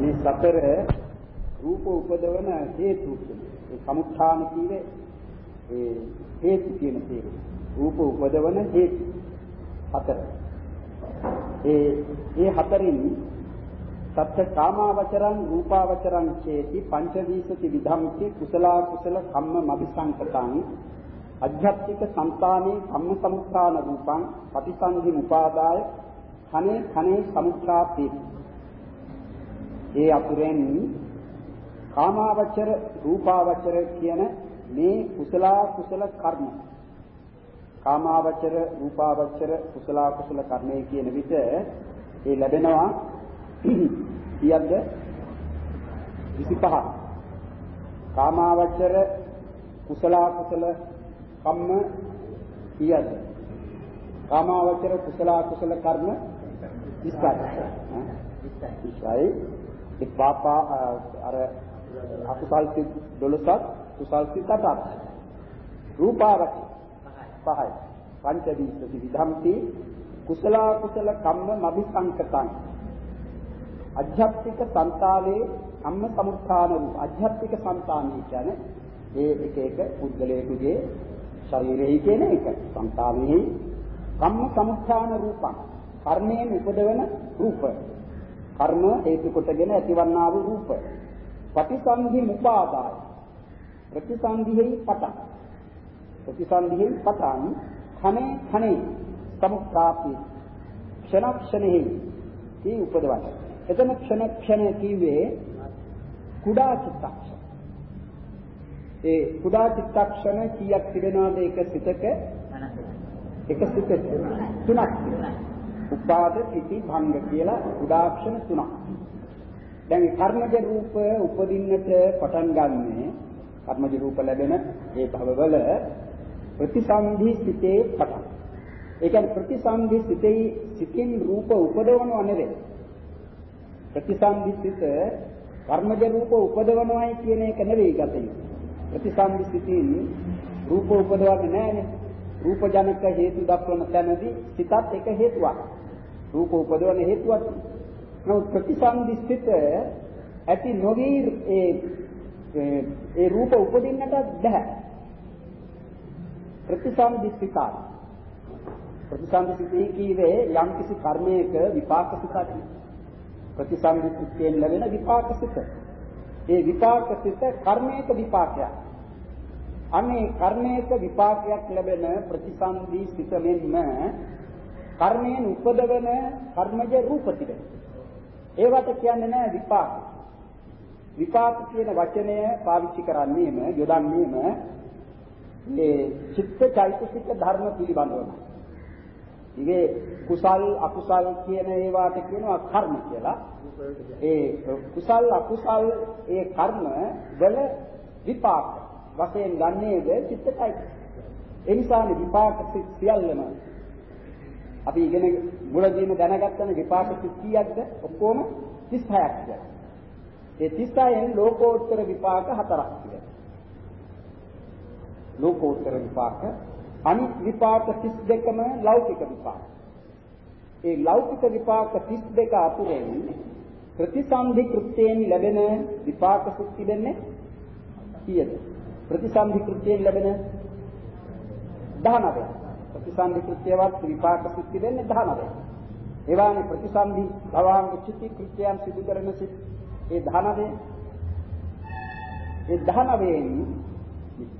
මේ සතර රූප උපදවන හේතු ඒ සමුත්ථාන කීවේ ඒ හේතු කියන තේරුම. රූප උපදවන හේතු. හතර. ඒ ඒ හතරින් සත්‍ය කාමාවචරං රූපාවචරං චේති පංචදීසති විධම්ති කුසලා කුසල කම්ම මවිසංකතං අධ්‍යාත්මික సంతානේ සම්ම සමුත්ථාන රූපං පටිසන්ධි උපාදාය කනේ කනේ සමුත්ථාපේති. ඒ අතුරෙන් කාමාවචර රූපාවචර කියන මේ කුසලා කුසල කර්ම. කාමාවචර රූපාවචර කුසලා කුසල කර්මයේ කියන විට ඒ ලැබෙනවා කීයක්ද 25 කාමාවචර කුසලා කුසල කම්ම කීයද කාමාවචර කුසලා කුසල කර්ම 20යි 20යි ඒ පාපා අර අකුසල් සිත් 12ක් කුසල් සිත් 8ක් රූපාරති පහයි. පංචදීසති විධම්ති. කුසල කුසල කම්ම මබිසංකතං අධ්‍යාත්මික సంతාලේ අම්ම සමුත්ථාන වූ අධ්‍යාත්මික సంతානිය කියන්නේ ඒ එක එක පුද්ගලයෙකුගේ ශරීරෙහි කියන එක. సంతානෙහි කම්ම සමුත්ථාන රූපං. කර්මයෙන් උපදවන රූප. කර්ම හේතු කොටගෙන ඇතිවන්නා වූ රූප පටිසන්ධි මුපාදාය. ප්‍රතිසන්ධිෙහි පටන් ප්‍රතිසන්ධිෙහි පටන් khනේ khනේ සමුත්‍රාපි ක්ෂණ ක්ෂණෙහි ඒ උපදවන එතන ක්ෂණ ක්ෂණ කිව්වේ කුඩා චිත්තක්ෂණ. ඒ කුඩා චිත්තක්ෂණ කීයක් තිබෙනවද? එක සිතක? එක සිතක. තුනක් උපාද පිටි භංග කියලා කුඩාක්ෂණ තුනක්. දැන් කර්මජ රූප උපදින්නට පටන් ගන්නේ කර්මජ රූප ලැබෙන ඒ භවවල ප්‍රතිසන්ධි සිතේ පටන්. ඒ කියන්නේ ප්‍රතිසන්ධි සිතේ සිතින් රූප උපදවනව නෙවෙයි. ප්‍රතිසන්ධි සිත කර්මජ රූප උපදවනවයි කියන එක නෙවෙයි ගතිය ප්‍රතිසන්ධි සිතින් රූප උපදවන්නේ නැහැනේ. රූප ජනක හේතු දක්වන තැනදී සිතත් එක හේතුවක්. රූප උපදවන හේතුවක් නමුත් ප්‍රතිසන්ධි සිත ඇති නොවි ඒ ඒ රූප උපදින්නට බෑ. ප්‍රතිසන්ධි සිතයි. ප්‍රතිසන්ධි සිතේ කීවේ යම් කිසි කර්මයක විපාක සිතක් ප්‍රතිසන්ධි සිතෙන් ලැබෙන විපාක සිත. ඒ විපාක සිත කර්මයක විපාකයක්. අනේ කර්මයක විපාකයක් ලැබෙන ප්‍රතිසන්ධි සිත මෙන්ම කර්මයෙන් උපදවන කර්මජ රූප තිබෙන ඒවට කියන්නේ නෑ විපාක විපාක කියන වචනය පාවිච්චි කරන්නේම යොදන්නේම මේ චිත්ත චෛතසික ධර්ම පිළිබඳවයි. ඉගේ කුසල් අකුසල් කියන ඒවාට කියනවා කර්ම කියලා. ඒ කුසල් අකුසල් ඒ කර්ම වල විපාක වශයෙන් ගන්නේද චිත්ත චෛතසික. ඒ නිසානේ විපාක සියල්ලම අපි ඉගෙන මුලදීම දැනගත්තන විපාක කීයක්ද? ඔක්කොම 36ක් කියලා. ඒ 36න් ලෝකෝත්තර විපාක හතරක් කියලා. ලෝකෝත්තර විපාක අනිත් විපාක 32ම ලෞකික විපාක. ඒ ලෞකික විපාක 32 අතුරෙන් ප්‍රතිසන්ධි කෘත්‍යයෙන් ලැබෙන විපාක සුත් තිබෙන්නේ කීයද? ප්‍රතිසන්ධි කෘත්‍යයෙන් ලැබෙන 19ක්. ප්‍රතිසන්ධි කෘත්‍යවත් විපාක සුත් තිබෙන්නේ 19ක්. ඒවානේ ප්‍රතිසන්ධි භවාංග චිති කෘත්‍යයන් සිදු කරන සිත්. ඒ 19 ඒ 19න්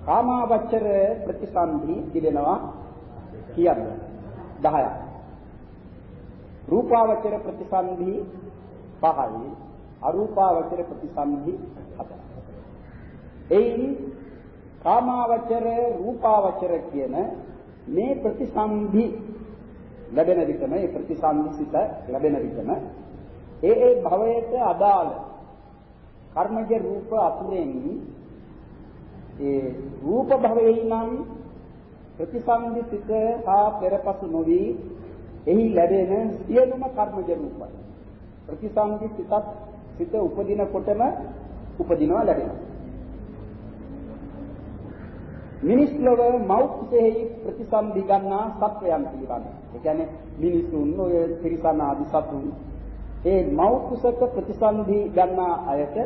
කාමාවචර ප්‍රතිසන්ධි තිබෙනවා කීයද 10ක් රූපාවචර ප්‍රතිසන්ධි 5යි අරූපාවචර ප්‍රතිසන්ධි 7යි එයින් කාමාවචර රූපාවචර කියන මේ ප්‍රතිසන්ධි ලැබෙන විටම ඒ ප්‍රතිසන්ධි සිත ලැබෙන විටම ඒ ඒ භවයට අදාළ කර්මජ රූප අතුරෙන් ඒ රූප භවයේ නම් ප්‍රතිසන්දි සිත හා පෙරපසු නොවි එහි ලැබෙන සියලුම කර්මජ රූපයි. ප්‍රතිසන්දි සිතත් සිත උපදින කොටම උපදිනවා ලැබෙනවා. මිනිස් ලොව මෞඛ්‍යෙහි ප්‍රතිසන්දි ගන්නා සත්වයන් පිළිබඳ. ඒ කියන්නේ මිනිසුන් ඔය ත්‍රිසන ආදි සතුන් ඒ මව් කුසක ප්‍රතිසන්දි ගන්නා අයට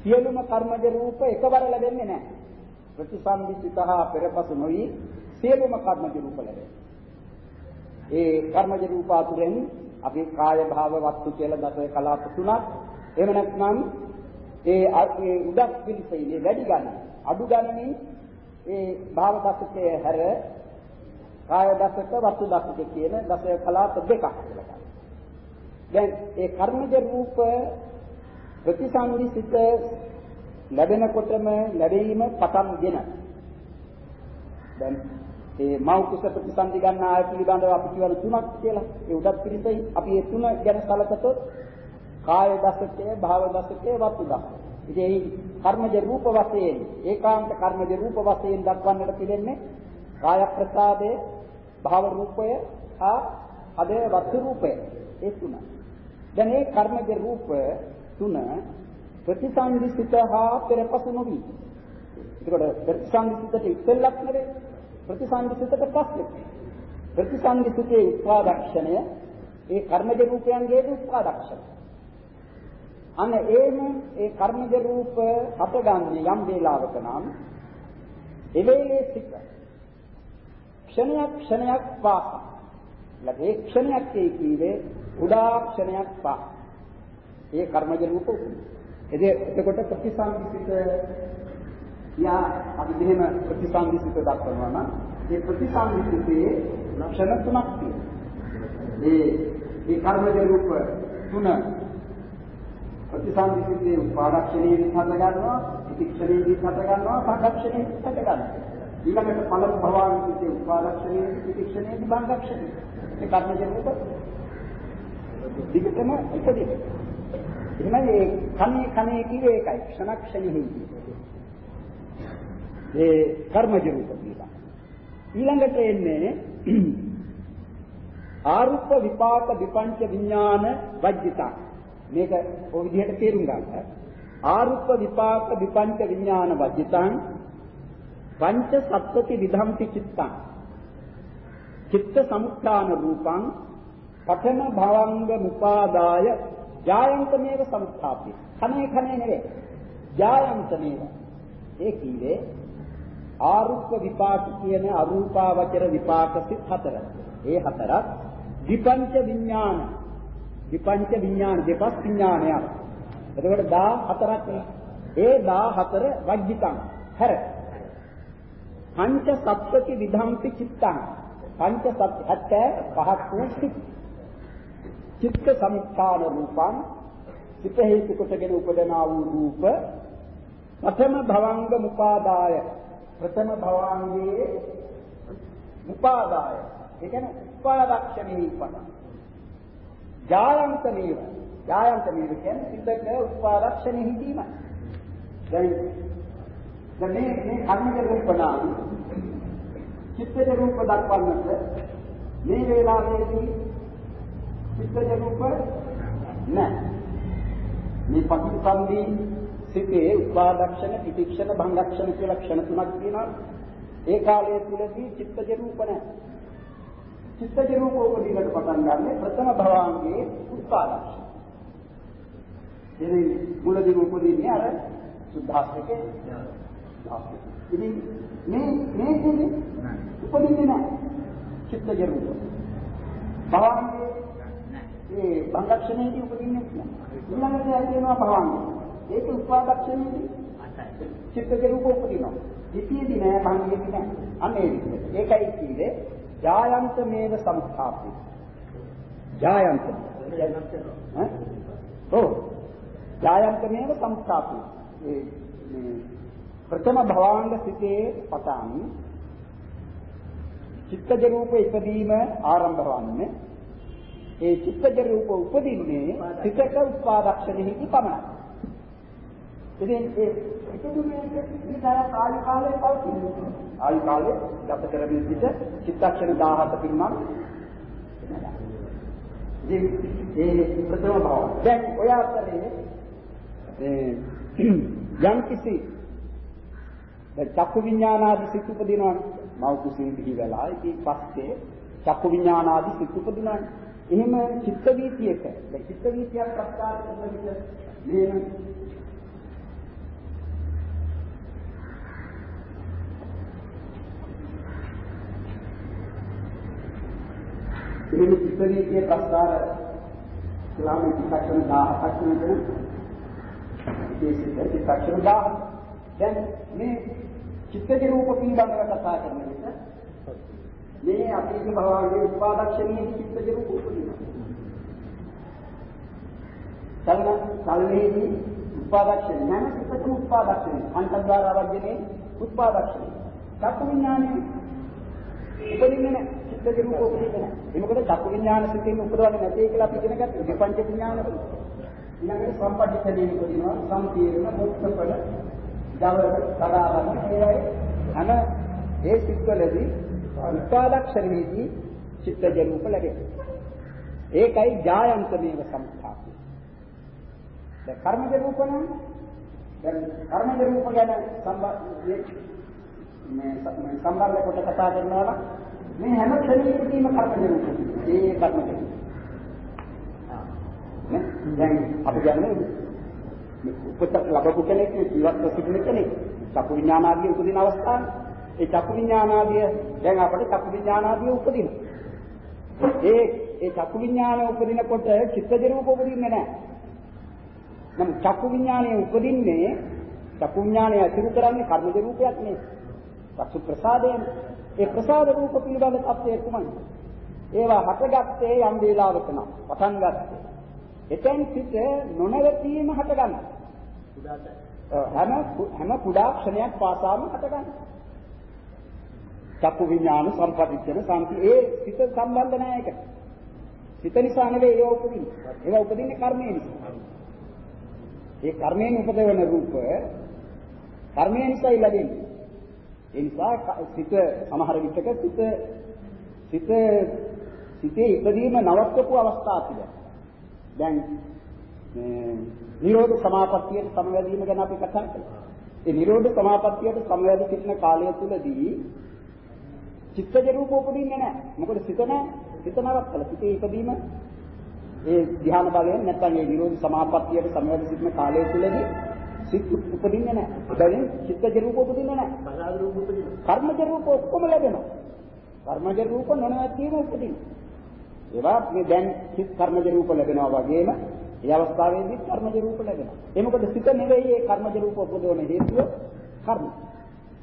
සියලුම කර්මජ රූප එකවර ලැබෙන්නේ නැහැ. ප්‍රතිසන්දි සිතහා පෙරපසු නොවි සියලුම කර්මජ රූප ලැබෙනවා. ඒ කර්මජ රූප අතුරෙන් අපි කාය භාව වස්තු කියලා දස කලාප තුනක් එහෙම නැත්නම් ඒ ඒ උදක් පිළිසෙන්නේ වැඩි ගන්න අඩු ගන්නේ ඒ භාව දසකයේ හැර කාය දසක වස්තු දසක කියන දස කලාප දෙකක් කියලා දැන් ඒ කර්මජ රූප ප්‍රතිසංවිසිත ලැබෙනකොටම ලැබීම පටන්ගෙන දැන් ඒ මෞ කුස ප්‍රතිසන්දි ගන්න ආය පිළිබඳව අපි කියවල තුනක් කියලා. ඒ උඩත් පිළිසෙයි අපි ඒ තුන ගැන සැලකතොත් කාය දසකය, භාව දසකය, වස්තු දසකය. ඉතින් මේ කර්මජ රූප වශයෙන් ඒකාන්ත කර්මජ රූප වශයෙන් දක්වන්නට පිළිෙන්නේ කාය ප්‍රසාදය, භාව රූපය, හා අදේ වස්තු රූපය. ඒ තුන. දැන් මේ කර්මජ රූප තුන ප්‍රතිසංවිසිත හා පෙරපසු නොවි. ඒකට ප්‍රතිසංවිසිතට ඉස්සෙල්ලක් නෙවෙයි ප්‍රතිසංවිසිතට පස්සේ. ප්‍රතිසංවිසිතේ උත්පාදක්ෂණය ඒ කර්මජ රූපයන්ගේ උත්පාදක්ෂණය. අන්න ඒම ඒ කර්මජ රූප හටගන්නේ යම් වේලාවක නම් එවේලේ සිට. ක්ෂණයක් ක්ෂණයක් පාස ලැබේ ක්ෂණයක් කීවේ උදා ක්ෂණයක් පාස ඒ කර්මජ රූප උපදිනවා එතකොට ප්‍රතිසංවිසිත යා අපි මෙහෙම ප්‍රතිසංවිසිත දක්වනවා නම් මේ ප්‍රතිසංවිසිතේ ලක්ෂණ තුනක් තියෙනවා. ඒ මේ කර්මජ රූප තුන ප්‍රතිසංවිසිතේ උපාදක්ෂණයේ විස්තර ගන්නවා, ප්‍රතික්ෂණයේ විස්තර ගන්නවා, සංකක්ෂණයේ විස්තර ගන්නවා. ඊළඟට පළමු භවාංකිතේ උපාදක්ෂණයේ ප්‍රතික්ෂණයේ විභංගක්ෂණයේ. මේ කර්මජ රූප දිගටම උපදිනවා. එහෙනම් මේ කනේ කනේ කිව්වේ ඒකයි ක්ෂණක්ෂණෙහි ඒ කර්මජ රූප කියලා. ඊළඟට එන්නේ ආරුප්ප විපාක විපංච විඥාන වජ්ජිතා. මේක ඔය විදිහට තේරුම් ගන්න. ආරුප්ප විපාක විපංච විඥාන වජ්ජිතං පංච සත්‍ත්‍ති විධම්ති චිත්තං. චිත්ත සමුත්ථාන රූපං පඨම භවංග මුපාදාය ජායන්තමේව සමුත්ථාප්‍ය. කනේ කනේ නෙවෙයි. ජායන්තමේව. ඒ කිව්වේ ආරුප්ප විපාක කියන අරූපාවචර විපාක සිත් හතර. ඒ හතරක් විපංච විඥාන. විපංච විඥාන දෙපස් විඥානයක්. එතකොට 14ක් ඒ 14 වජ්ජිතං හැර. පංච සත්‍වති විධම්පි චිත්තං. පංච සත් 75ක් වූ සිත්. චිත්ත සමුත්ථාන රූපං සිත හේතු කොටගෙන උපදනා වූ රූප ප්‍රථම භවංග මුපාදාය ප්‍රථම භවංගයේ මුපාදාය ඒ කියන්නේ උපාදක්ෂණේ පණ ජායන්ත මේව ජායන්ත මේව කියන්නේ සිතක උපාදක්ෂණේ හිතීමයි දැන් දැන් මේ මේ කර්මික රූපනා චිත්තජ රූප දක්වන්නට මේ වේලාවේදී චිත්තජ රූප නැහැ. මේ පටිසන්ධි සිතේ උපාදක්ෂණ, පිටික්ෂණ, භංගක්ෂණ කියලා ක්ෂණ තුනක් තියෙනවා. ඒ කාලය තුලදී චිත්තජ රූප නැහැ. චිත්තජ රූපෝපදීකට පටන් ගන්න ප්‍රථම භවංගයේ උත්පාදකය. ඉතින් මුලදී උපදීන්නේ අර සුද්ධාස්තකේ ඥානස්තකේ. ඉතින් මේ මේ කියන්නේ උපදින්නේ නැහැ. චිත්තජ රූප. භවංගයේ ඒ භංගක්ෂණයේදී උපදින්නේ නැහැ. ඊළඟට ඇයි කියනවා භවංගය. ඒක උපාදක්ෂණයේදී චිත්තජ රූප උපදිනවා. දෙතියේදී නෑ භංගයේදී නෑ. අනේ ඒකයි කියන්නේ ජායන්ත මේව සම්ස්ථාප්ති. ජායන්ත. ඔව්. ජායන්ත මේව සම්ස්ථාප්ති. ඒ ප්‍රථම භවාංග සිතේ පටන් චිත්තජ රූප ඉදීම ආරම්භ වන්නේ ඒ චිත්තජ රූප උපදින්නේ සිතක උත්පාදක්ෂණෙහි පමණයි. ඉතින් ඒ ඉතුරුනේ විතර කාලි කාලේ පවතින. ආයු කාලේ ගත කරමින් සිට චිත්තක්ෂණ 17 පින්නම් ඉතින් ඒ ප්‍රථම භාව. දැන් ඔය අතරේ ඒ යම් කිසි දැන් චක්කු විඥානාදී සිත් උපදිනවා. මෞ කුසින් පිළිවෙලා ඉතින් පස්සේ චක්කු විඥානාදී සිත් උපදිනවා. එහෙම චිත්ත වීතියක දැන් චිත්ත වීතියක් ප්‍රස්තාර කරන විට මෙහෙම එහෙම චිත්ත වීතිය ප්‍රස්තාර කළාම චිත්තක්ෂණ 17ක් වෙනකන් විශේෂිත චිත්තක්ෂණ 1000 දැන් මේ චිත්තජ රූප පිළිබඳව කතා කරන විට මේ අපේ භවයේ උපාදක්ෂණීය චිත්තජ රූප උපදිනවා. සල්න සල්නේදී උපාදක්ෂණ නැම චිත්තජ උපාදක්ෂණ අන්තද්වාර වර්ජනේ උපාදක්ෂණ. චක්කු විඥානේ උපදින්නේ නැහැ. චිත්තජ රූප උපදින්නේ නැහැ. ඒ මොකද චක්කු විඥාන සිතින් උපදවන්නේ නැtei කියලා අපි ඉගෙන ගත්තා. විපංච විඥානවල. ඊළඟට සම්පටිච්ඡේදයෙන් උපදිනවා සම්පීර්ණ මුක්තපල ජවර සදාවන්න ඒවයි අන ඒ සිත්වලදී උපාදක්ෂරෙහිදී චිත්තජ රූප ලැබෙනවා. ඒකයි ජායන්තමේව සම්ප්‍රාප්තිය. දැන් කර්මජ රූප නම් දැන් කර්මජ රූප ගැන සම්බන්ධ මේ සම්බන්ධ කොට කතා කරනවා මේ හැම ක්ෂණයකදීම කර්මජ රූප. ඒ කර්මජ රූප. දැන් අපි කියන්නේ උපත ලැබපු කෙනෙක් ජීවත් සිටින කෙනෙක් චක්කු විඥානාදී උපදින අවස්ථාව. ඒ චක්කු විඥානාදී දැන් අපිට චක්කු විඥානාදී උපදින ඒ ඒ චක්කු විඥාන උපදිනකොට චිත්තජ රූප උපදින්නේ නැහැ. නම් චක්කු විඥානය උපදින්නේ චක්කු විඥානය අතුරු කරන්නේ කර්මජ රූපයක් නේ චක්සු ප්‍රසාදයෙන් ඒ ප්‍රසාද රූප පිළිබඳ තත්ත්වය කුමක්ද ඒවා හටගත්තේ යම් වේලාවක නම් පටන් ගත්තේ එතෙන් සිට නොනවතීම හටගන්නවා හැම හැම කුඩා ක්ෂණයක් පාසාම හටගන්නවා. චක්කු විඥාන සම්පදිච්චන සම්පි ඒ සිත සම්බන්ධ නැහැ ඒකට. සිත නිසා නෙවෙයි ඒව උපදින්නේ. ඒවා උපදින්නේ කර්මය නිසා. ඒ කර්මයෙන් උපදවන රූප කර්මය නිසායි ලැබෙන්නේ. ඒ නිසා සිත සමහර විටක සිත සිත සිතේ ඉදීම නවත්වපු අවස්ථා තිබෙනවා. දැන් නිරෝධ සමාපත්තියට සමවැදීම ගැන අපි කතා කළා. ඒ නිරෝධ සමාපත්තියට සමවැද සිටින කාලය තුලදී චිත්තජ රූප උපදින්නේ නැහැ. මොකද සිත නැහැ. සිත නවත්තලා. සිතේ ඉපදීම ඒ ධ්‍යාන බලයෙන් නැත්නම් ඒ නිරෝධ සමාපත්තියට සමවැද සිටින කාලය තුලදී සිත් උපදින්නේ නැහැ. එබැවින් චිත්තජ රූප උපදින්නේ නැහැ. පරාද රූප උපදිනවා. කර්මජ රූප ඔක්කොම ලැබෙනවා. කර්මජ රූප නොනවත්වීම උපදිනවා. ඒවා මේ දැන් සිත් කර්මජ රූප ලැබෙනවා වගේම ඒ අවස්ථාවේදී කර්මජ රූප ලැබෙනවා. ඒ මොකද සිත නෙවෙයි ඒ කර්මජ රූප උපදවන හේතුව කර්ම.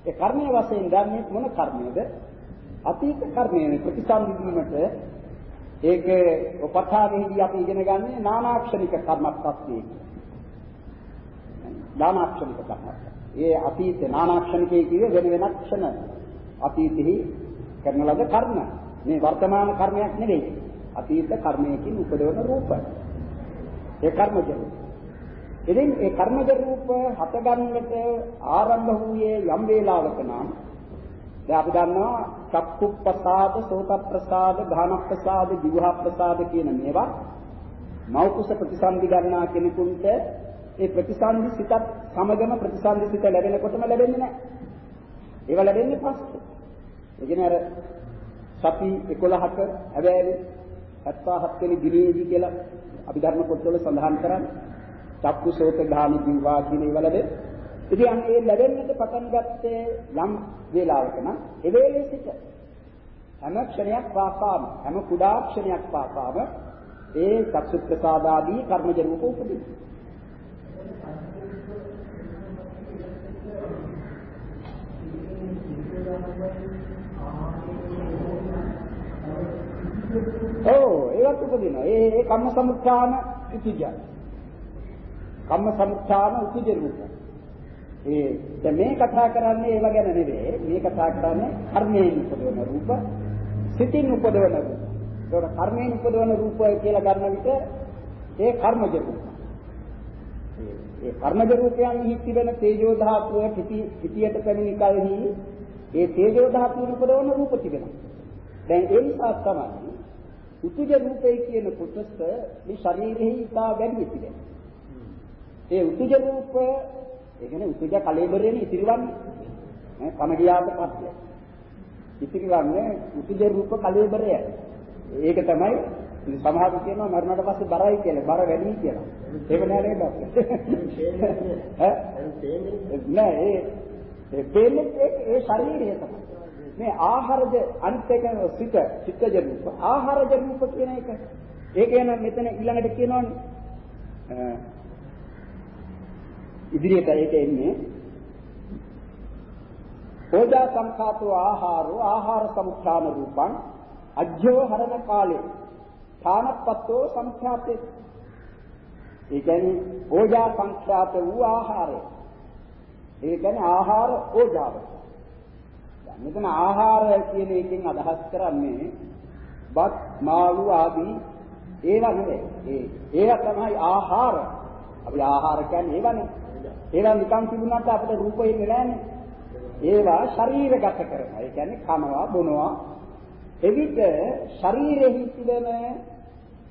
ඒ කර්මයේ වශයෙන් ගන්නේ මොන කර්මයේද? අතීත කර්මයේ ප්‍රතිසංවිධීමට ඒක උපථාගෙහිදී අපි ඉගෙන ගන්නේ නානාක්ෂණික කර්මත්ප්තිය. නානාක්ෂණික කර්මත්. ඒ අතීත නානාක්ෂණිකයේ කියේ වෙන වෙනත් ක්ෂණ අතීතෙහි කරන ලද කර්ම. මේ වර්තමාන කර්මයක් නෙවෙයි. අතීත කර්මයකින් උපදවන රූපය. ඒ කර්මජ රූප. ඉතින් ඒ කර්මජ රූප හතගන්නට ආරම්භ වූයේ යම් වේලාවක නම් දැන් අපි දන්නවා චක්කු ප්‍රසාද, සෝත ප්‍රසාද, ධාන ප්‍රසාද, જીවහා ප්‍රසාද කියන මේවා මෞකුස ප්‍රතිසන්දි ගන්නා කෙනෙකුට ඒ ප්‍රතිසන්දි සිතත් සමගම ප්‍රතිසන්දි සිත ලැබෙනකොටම ලැබෙන්නේ නැහැ. ඒවා ලැබෙන්නේ පස්සේ. ඒ කියන්නේ අර සති 11ක හැබැයි 77 වෙනි දිනේදී කියලා අභිධර්ම පොත්වල සඳහන් කරන්නේ චක්කු සෝත ගාමි ජීවා කියන ඒවා ලැබෙ. ඉතින් අන්න ඒ ලැබෙන්නට පටන් ගත්තේ යම් වේලාවක නම් ඒ වේලේ සිට හැම ක්ෂණයක් පාසාම හැම කුඩා ක්ෂණයක් පාසාම ඒ චක්සු ප්‍රසාදාදී කර්මජ රූප ඔව් ඒවත් උපදිනවා. ඒ ඒ කම්ම සමුත්ථාන උතුජ. කම්ම සමුත්ථාන උතුජ රූප. ඒ දැන් මේ කතා කරන්නේ ඒව ගැන නෙවෙයි. මේ කතා කරන්නේ කර්මයෙන් උපදවන රූප, සිතින් උපදවන රූප. ඒකට කර්මයෙන් උපදවන රූප කියලා ගන්න විට ඒ කර්මජ රූප. ඒ කර්මජ රූපයන් හිතිවෙන තේජෝ ධාතුව පිටි පිටියට පැමිණි කලෙහි ඒ තේජෝ ධාතුව උපදවන රූප තිබෙනවා. දැන් ඒ නිසා තමයි උතුජ රූපේ කියන කොටස මේ ශරීරෙහි ඉතා වැඩි තිබෙනවා. ඒ උතුජ රූප ඒ කියන්නේ උතුජ කලෙබරේනේ ඉතිරිවන්නේ. ඈ කන ගියාට පස්සේ. ඉතිරිවන්නේ උතුජ රූප කලෙබරය. ඒක තමයි ඉතින් සමහරු කියනවා මරණයට පස්සේ බරයි කියලා, බර වැඩි කියලා. ඒක නෑ නේද? නෑ ඒ ඒ පේන්නේ ඒ ශරීරය තමයි. මේ ආහාරජ අනිත් එක සිත, චිත්තජ රූප, ආහාරජ රූප කියන එක. ඒක යන මෙතන ඊළඟට කියනවනේ ඉදිරියට ඒක එන්නේ ඕජා සංඛාතෝ ආහාරෝ ආහාර සමුත්ථාන රූපං අජ්ජෝ හරණ කාලේ ථානපත්තෝ සංඛ්‍යාතේ ඒ කියන්නේ ඕජා සංඛ්‍යාත වූ ආහාරය. ඒ කියන්නේ ආහාර ඕජාව. දැන් මෙතන ආහාර කියන එකෙන් අදහස් කරන්නේ බත් මාළු ආදී ඒවා නෙවෙයි. ඒ ඒවා තමයි ආහාර. අපි ආහාර කියන්නේ ඒවනේ ඒවා නිකන් තිබුණාට අපිට රූපෙ ඉන්නේ නැහැනේ. ඒවා ශරීරගත කරනවා. ඒ කියන්නේ කනවා බොනවා. එවිට ශරීරෙහි තිබෙන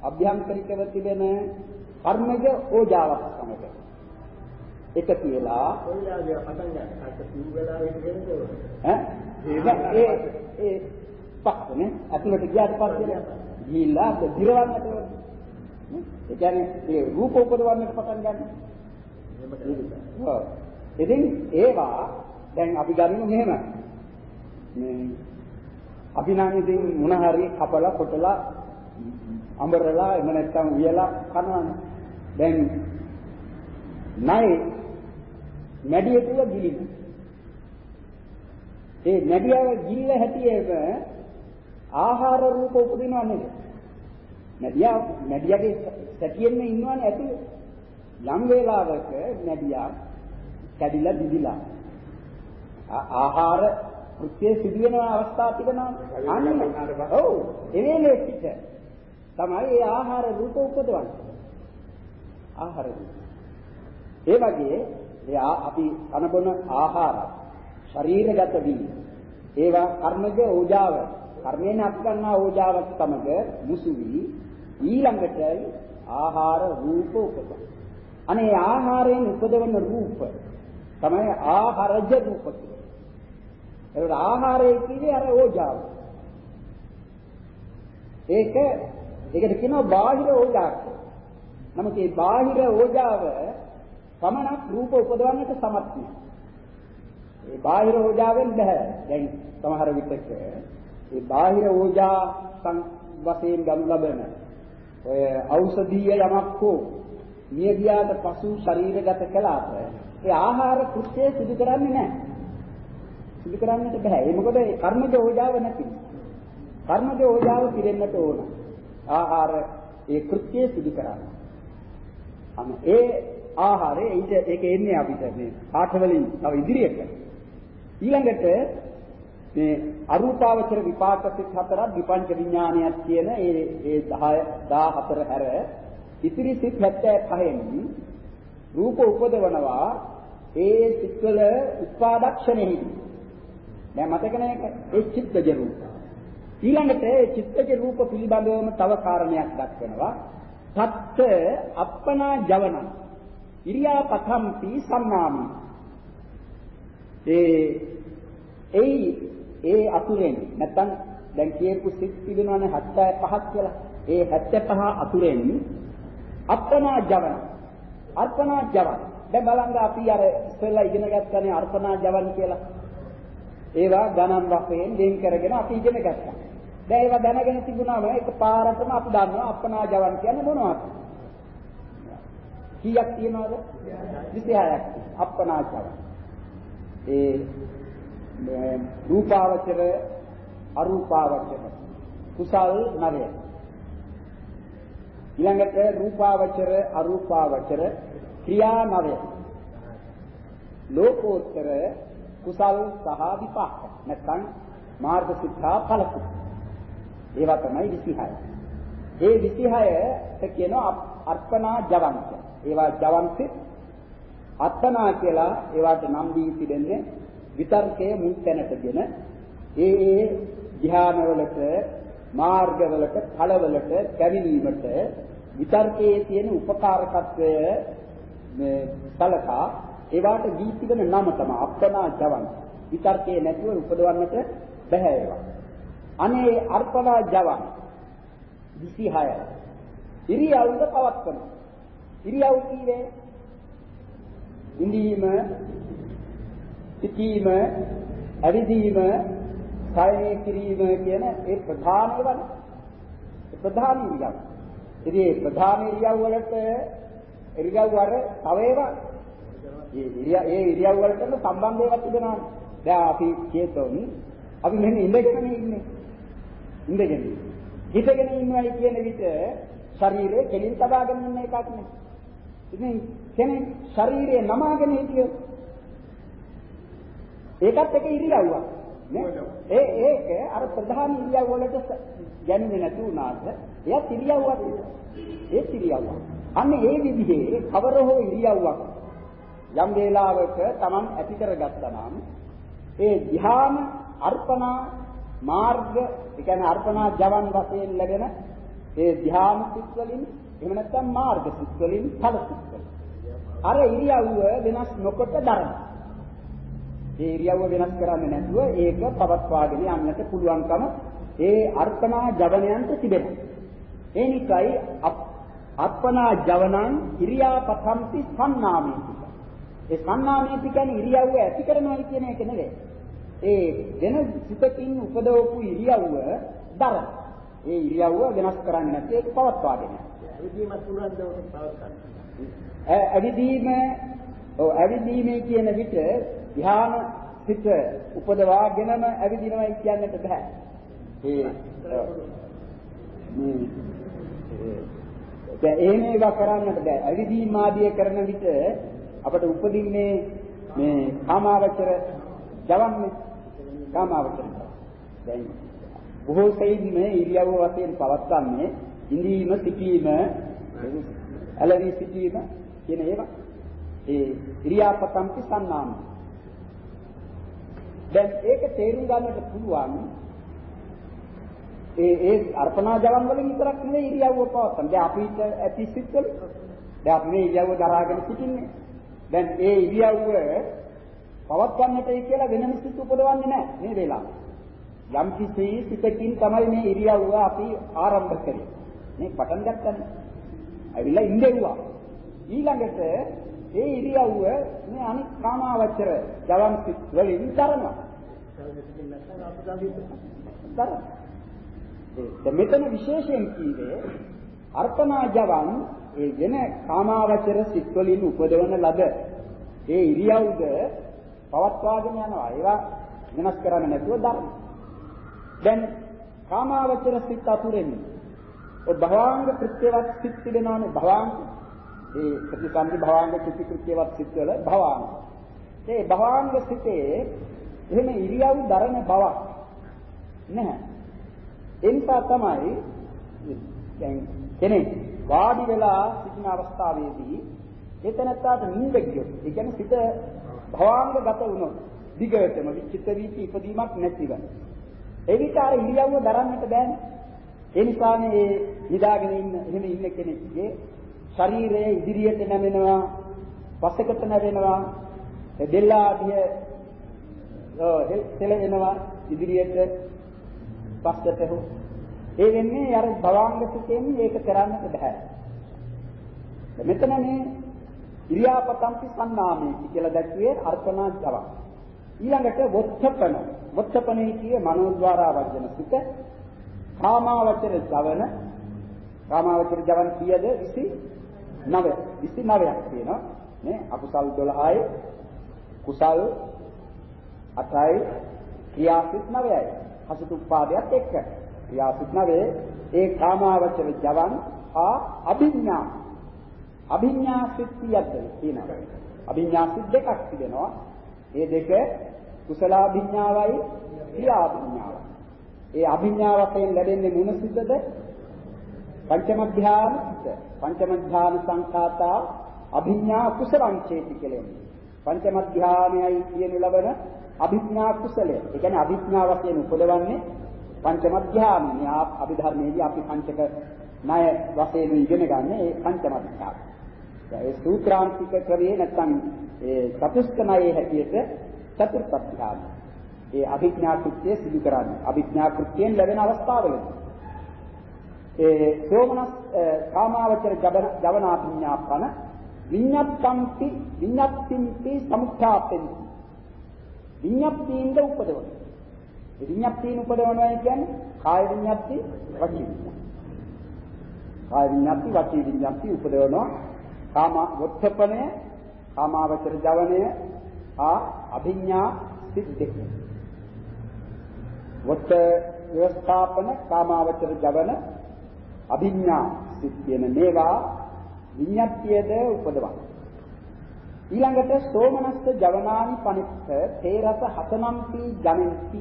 අභ්‍යන්තරිකව තිබෙන කර්මජ ඕජාවක් සමග එක කියලා ඔයාගේ පටන් ගන්න. අත සිව් වෙලා හිටින්නේ ඈ ඒ ඒ පස්සනේ අතුලට ගියාට පස්සේ ගිහිල්ලා දිරවන්නට. ඒ කියන්නේ ඒ රූප උපදවන්නට පටන් ගන්න. ඉතින් ඒවා දැන් අපි ගනිමු මෙහෙම. මේ අපි නම් ඉතින් මොන හරි කපලා කොටලා අඹරලා එහෙම නැත්නම් උයලා කනවනේ. දැන් නයි මැඩිය තුල ගිලින. ඒ මැඩියව ගිල්ල හැටියේම ආහාර රූප උපදිනව නේද? මැඩියා මැඩියාගේ සැටියෙන්න ඉන්නවනේ ඇතුලේ. යම් වේලාවක මැඩියා කැඩිලා දිදිලා ආහාර කෘත්‍ය සිදු වෙන අවස්ථා තිබෙනවා. අන්න ඔව් එවේලේ සිට තමයි ඒ ආහාර රූප උපදවන්නේ. ආහාර රූප. ඒ වගේ එයා අපි අනබන ආහාර ශරීරගත වී ඒවා කර්මජ ඕජාව කර්මයෙන් අත්ගන්නා ඕජාවත් සමග මුසු වී ඊළඟට ආහාර රූප උපදවන. අනේ ආහාරයෙන් උපදවන රූප තමයි ආහාරජ රූප කියන්නේ. ඒකට ආහාරය කියන්නේ අර ඕජාව. ඒක ඒකට කියනවා බාහිර ඕජාව. නමුත් මේ බාහිර ඕජාව පමණක් රූප උපදවන්නට සමත් නෑ. ඒ බාහිර ඕජාවෙන් බෑ. දැන් සමහර විටක ඒ බාහිර ඕජා වශයෙන් ගනු ලබන ඔය ඖෂධීය යමක් හෝ මිය ගියාට පසු ශරීරගත කළාට ඒ ආහාර කෘත්‍යය සිදු කරන්නේ නැහැ. සිදු කරන්නට බෑ. ඒ මොකද ඒ කර්මජ ඕජාව නැති. කර්මජ ඕජාව පිරෙන්නට ඕන. ආහාර ඒ කෘත්‍යය සිදු කරන්න. අන්න ඒ ආහාරය ඊට ඒක එන්නේ අපිට මේ පාඨ වලින් තව ඉදිරියට. ඊළඟට මේ අරූපාවචර විපාක සිත් හතරක් විපංච විඥානයක් කියන ඒ ඒ 10 14 හැර ඉතිරි සිත් 75න් රූප උපදවනවා ඒ සිත්වල උත්පාදක්ෂණෙහිදී දැන් මතක නැහැ ඒ චිත්තජ රූප. ඊළඟට ඒ චිත්තජ රූප පිළිබඳවම තව කාරණයක් දක්වනවා. තත්ත අප්පනා ජවන. ඉරියාපතම්පි සම්නාමි. ඒ ඒ ඒ අතුරෙන් නැත්තම් දැන් කියපු සිත් තිබෙනවනේ 75ක් කියලා. ඒ 75 අතුරෙන් අප්පනා ජවන. අර්පණා ජවන්. දැන් බලන්න අපි අර ඉස්සෙල්ලා ඉගෙන ගත්තනේ අර්පණා ජවන් කියලා. ඒවා ගණන් වශයෙන් දෙන් කරගෙන අපි ඉගෙන ගත්තා. දැන් ඒවා දැනගෙන තිබුණාම ඒක පාරටම අපි දන්නවා අපනා ජවන් කියන්නේ මොනවද? කීයක් තියෙනවද? 26ක්. අපනා ජවන්. ඒ රූපාවචර අරූපාවචර කුසල් නවය. ඊළඟට රූපාවචර අරූපාවචර ක්‍රියා නවය. ලෝකෝත්තර කුසල් සහ විපාක. නැත්නම් මාර්ග සිතා ඵල කුසල. ඒවා තමයි 26. ඒ 26ට කියනවා අර්පණා ජවන්ත. ඒවා ජවන්තිත් අර්පණා කියලා ඒවට නම් දී තිබෙන්නේ විතර්කයේ මුල් තැනටගෙන ඒ ඒ ධ්‍යානවලට මාර්ගවලට ඵලවලට කැවිලීමට විතර්කයේ තියෙන උපකාරකත්වය මේ සලකා ඒවාට දී තිබෙන නම තමයි අප්පනා ජවන්. විතර්කයේ නැතුව උපදවන්නට බෑ ඒවා. අනේ අර්පණා ජවන්. 26යි. ඉරියව්ව පවත්වන. ඉරියව් කීවේ ඉඳීම, සිටීම, ඇවිදීම, කායය කිරීම කියන ඒ ප්‍රධාන ඒවා ප්‍රධාන ඉරියව්. ඉතින් මේ ප්‍රධාන ඉරියව් වලට ඉරියව් වල තව ඒවා ඒ ඉරියව් ඒ ඉරියව් වලට සම්බන්ධ ඒවා තිබෙනවා. දැන් අපි කියතොත් අපි මෙහෙම ඉඳගෙන ඉන්නේ. ඉඳගෙන. හිටගෙන ඉන්නවයි කියන විට ශරීරය කෙලින් තබාගෙන ඉන්න එකක් නේ. ඉතින් කෙනෙක් ශරීරය නමාගෙන හිටියොත් ඒකත් එක ඉරියව්වක්. ඒ ඒක අර ප්‍රධාන ඉරියව් වලට ගැන්නේ නැති වුණාට එයත් ඉරියව්වක්. ඒ ඉරියව්වක්. අන්න ඒ විදිහේ කවර හෝ ඉරියව්වක් යම් වේලාවක Taman ඇති කරගත්තා නම් ඒ ධ්‍යාන අර්පණා මාර්ග ඒ කියන්නේ අර්පණා ජවන් වශයෙන් ලැබෙන ඒ ධ්‍යාන සිත් වලින් එහෙම නැත්නම් මාර්ග සිත් වලින් ඵල සිත් වලින් අර ඉරියව්ව වෙනස් නොකොට දරන. ඒ ඉරියව්ව වෙනස් කරන්නේ නැතුව ඒක පවත්වාගෙන යන්නට පුළුවන්කම ඒ අර්පණා ජවනයන්ට තිබෙනවා. ඒ නිසායි අර්පණා ජවනං ඉරියාපතම්පි සම්නාමේති. ඒ සම්නාමේති කියන්නේ ඉරියව්ව ඇති කරනවා කියන එක නෙවෙයි. ඒ වෙන සිතකින් උපදවපු ඉරියව්ව දරන. ඒ ඉරියව්ව වෙනස් කරන්නේ නැත්නම් ඒක පවත්වාගෙන යනවා. ඇවිදීම ඔව් ඇවිදීමේ කියන විට ධ්‍යාන සිත උපදවාගෙනම ඇවිදිනවයි කියන්නට බෑ. ඒ දැන් එහෙම ඒවා කරන්නට බෑ. ඇවිදීම ආදිය කරන විට අපට උපදින්නේ මේ කාමාවචර ජවන්නේ කාමාවචර. දැන් බොහෝ සෙයින් මේ ඉරියව්ව වශයෙන් පවත්වන්නේ ඉඳීම සිටීම ඇලවි සිටීම කියන ඒවා ඒ ඉරියාපතම්පි සන්නාම දැන් ඒක තේරුම් ගන්නට පුළුවන් ඒ ඒ අර්පණා ජවන් වලින් විතරක් නෙවෙයි ඉරියව්ව පවත්තන. දැන් අපිට ඇති සිත්වල දැන් අපි මේ ඉරියව්ව දරාගෙන සිටින්නේ. දැන් ඒ ඉරියව්ව පවත්වන්නටයි කියලා වෙනම සිත් උපදවන්නේ නැහැ මේ වෙලාව. යම් කිසි සිතකින් තමයි මේ ඉරියව්ව අපි ආරම්භ කරේ. මේ පටන් ගන්නනේ. ඇවිල්ලා ඉඳෙව්වා. ඊළඟට ඒ ඉරියව්ව මේ අනිත් කාමාවචර ජවන් සිත් වලින් තරනවා. තරන. මෙතන විශේෂයෙන් කීවේ අර්පණා ජවන් ඒ වෙන කාමාවචර සිත් වලින් උපදවන ලද ඒ ඉරියව්ද පවත්වාගෙන යනවා. ඒවා වෙනස් කරන්නේ නැතුව ධර්ම. දැන් කාමාවචර සිත් අතුරෙන් ඔය භවාංග කෘත්‍යවත් සිත් තිබෙනවානේ භවාංග ඒ ප්‍රතිසන්දි භවාංග චුති කෘත්‍යවත් සිත් වල භවාංග ඒ භවාංග සිතේ එහෙම ඉරියව් දරන බවක් නැහැ ඒ නිසා තමයි දැන් කෙනෙක් වාඩි වෙලා සිටින අවස්ථාවේදී එතනත්තාට නිින්ද ගියොත් ඒ කියන්නේ සිත භවාංගගත වුණොත් දිගටම විචිත්ත වීති ඉදීමක් නැතිව. එවිට අර ඉරියව්ව දරන්නට බෑනේ. ඒ නිසානේ මේ නිදාගෙන ඉන්න එහෙම ඉන්න කෙනෙක්ගේ ශරීරය ඉදිරියට නැමෙනවා පසකට නැවෙනවා දෙල්ලාදිය තෙලෙනවා ඉදිරියට පස්සට හෝ. ඒ වෙන්නේ අර භවාංග සුඛයෙන් ඒක කරන්නට බෑ. මෙතන මේ ඉරියාපතම්පි සන්නාමේ කියලා දැක්වේ අර්පණා ජව. ඊළඟට වොච්චපන වොච්චපනේ කියේ මනෝද්වාරා වර්ජන සුඛ කාමාවචර ජවන. කාමාවචර ජවන් කීයද? 29 29ක් තියෙනවා. නේ? අකුසල් 12යි කුසල් 8යි ක්‍රියාසිත 9යි හසුතුප්පාදයක් එක්ක. ක්‍රියාසිත 9 ඒ කාමාවචර ජවන් ආ අභිඥා අභිඥා සිත්තියක්ද කියනවා අභිඥා සිත් දෙකක් තිබෙනවා ඒ දෙක කුසලාභිඥාවයි ක්‍රියාභිඥාවයි ඒ අභිඥා වශයෙන් ලැබෙන්නේ මොන සිතද? පංචම ධ්‍යාන සිත. පංචම ධ්‍යාන සංඛාතා අභිඥා කුසලං චේති කියලා. පංචම ධ්‍යානයයි කියන ලබන අභිඥා කුසලය. ඒ කියන්නේ අභිඥා වශයෙන් උපදවන්නේ පංචම ධ්‍යාන. මේ අභිධර්මයේදී අපි පංචක ණය වශයෙන් ඉගෙන ගන්න ඒ පංචම ධ්‍යාන. ඒ සූත්‍රාන්තික ක්‍රමයේ නැත්නම් ඒ චතුස්ක ණයේ හැටියට චතුර්ථ ධ්‍යානය. ඒ අභිඥා කෘත්‍යය සිදු කරන්නේ. අභිඥා කෘත්‍යයෙන් ලැබෙන අවස්ථාවලදී. ඒ සෝමනස් කාමාවචර ජවනාපඤ්ඤාපන විඤ්ඤාත්තම්පි විඤ්ඤාත්තිම්පි සමුත්ථාපෙන්ති විඤ්ඤාප්තිින්ද උපදවන ඒ විඤ්ඤාප්තිින් උපදවනවා කියන්නේ කාය විඤ්ඤාප්ති වචී විඤ්ඤාප්ති කාය විඤ්ඤාප්ති වචී විඤ්ඤාප්ති උපදවනවා කාම වොත්තපණය කාමාවචර ජවනය ආ අභිඥා සිත් දෙක. වොත්ත ව්‍යවස්ථාපන කාමාවචර ජවන අභිඥා සිත් කියන මේවා විඤ්ඤාප්තියද උපදවන ඊළඟට සෝමනස්ස ජවනානි පනිත්ත තේරස හතනම්පි ජනෙන්ති.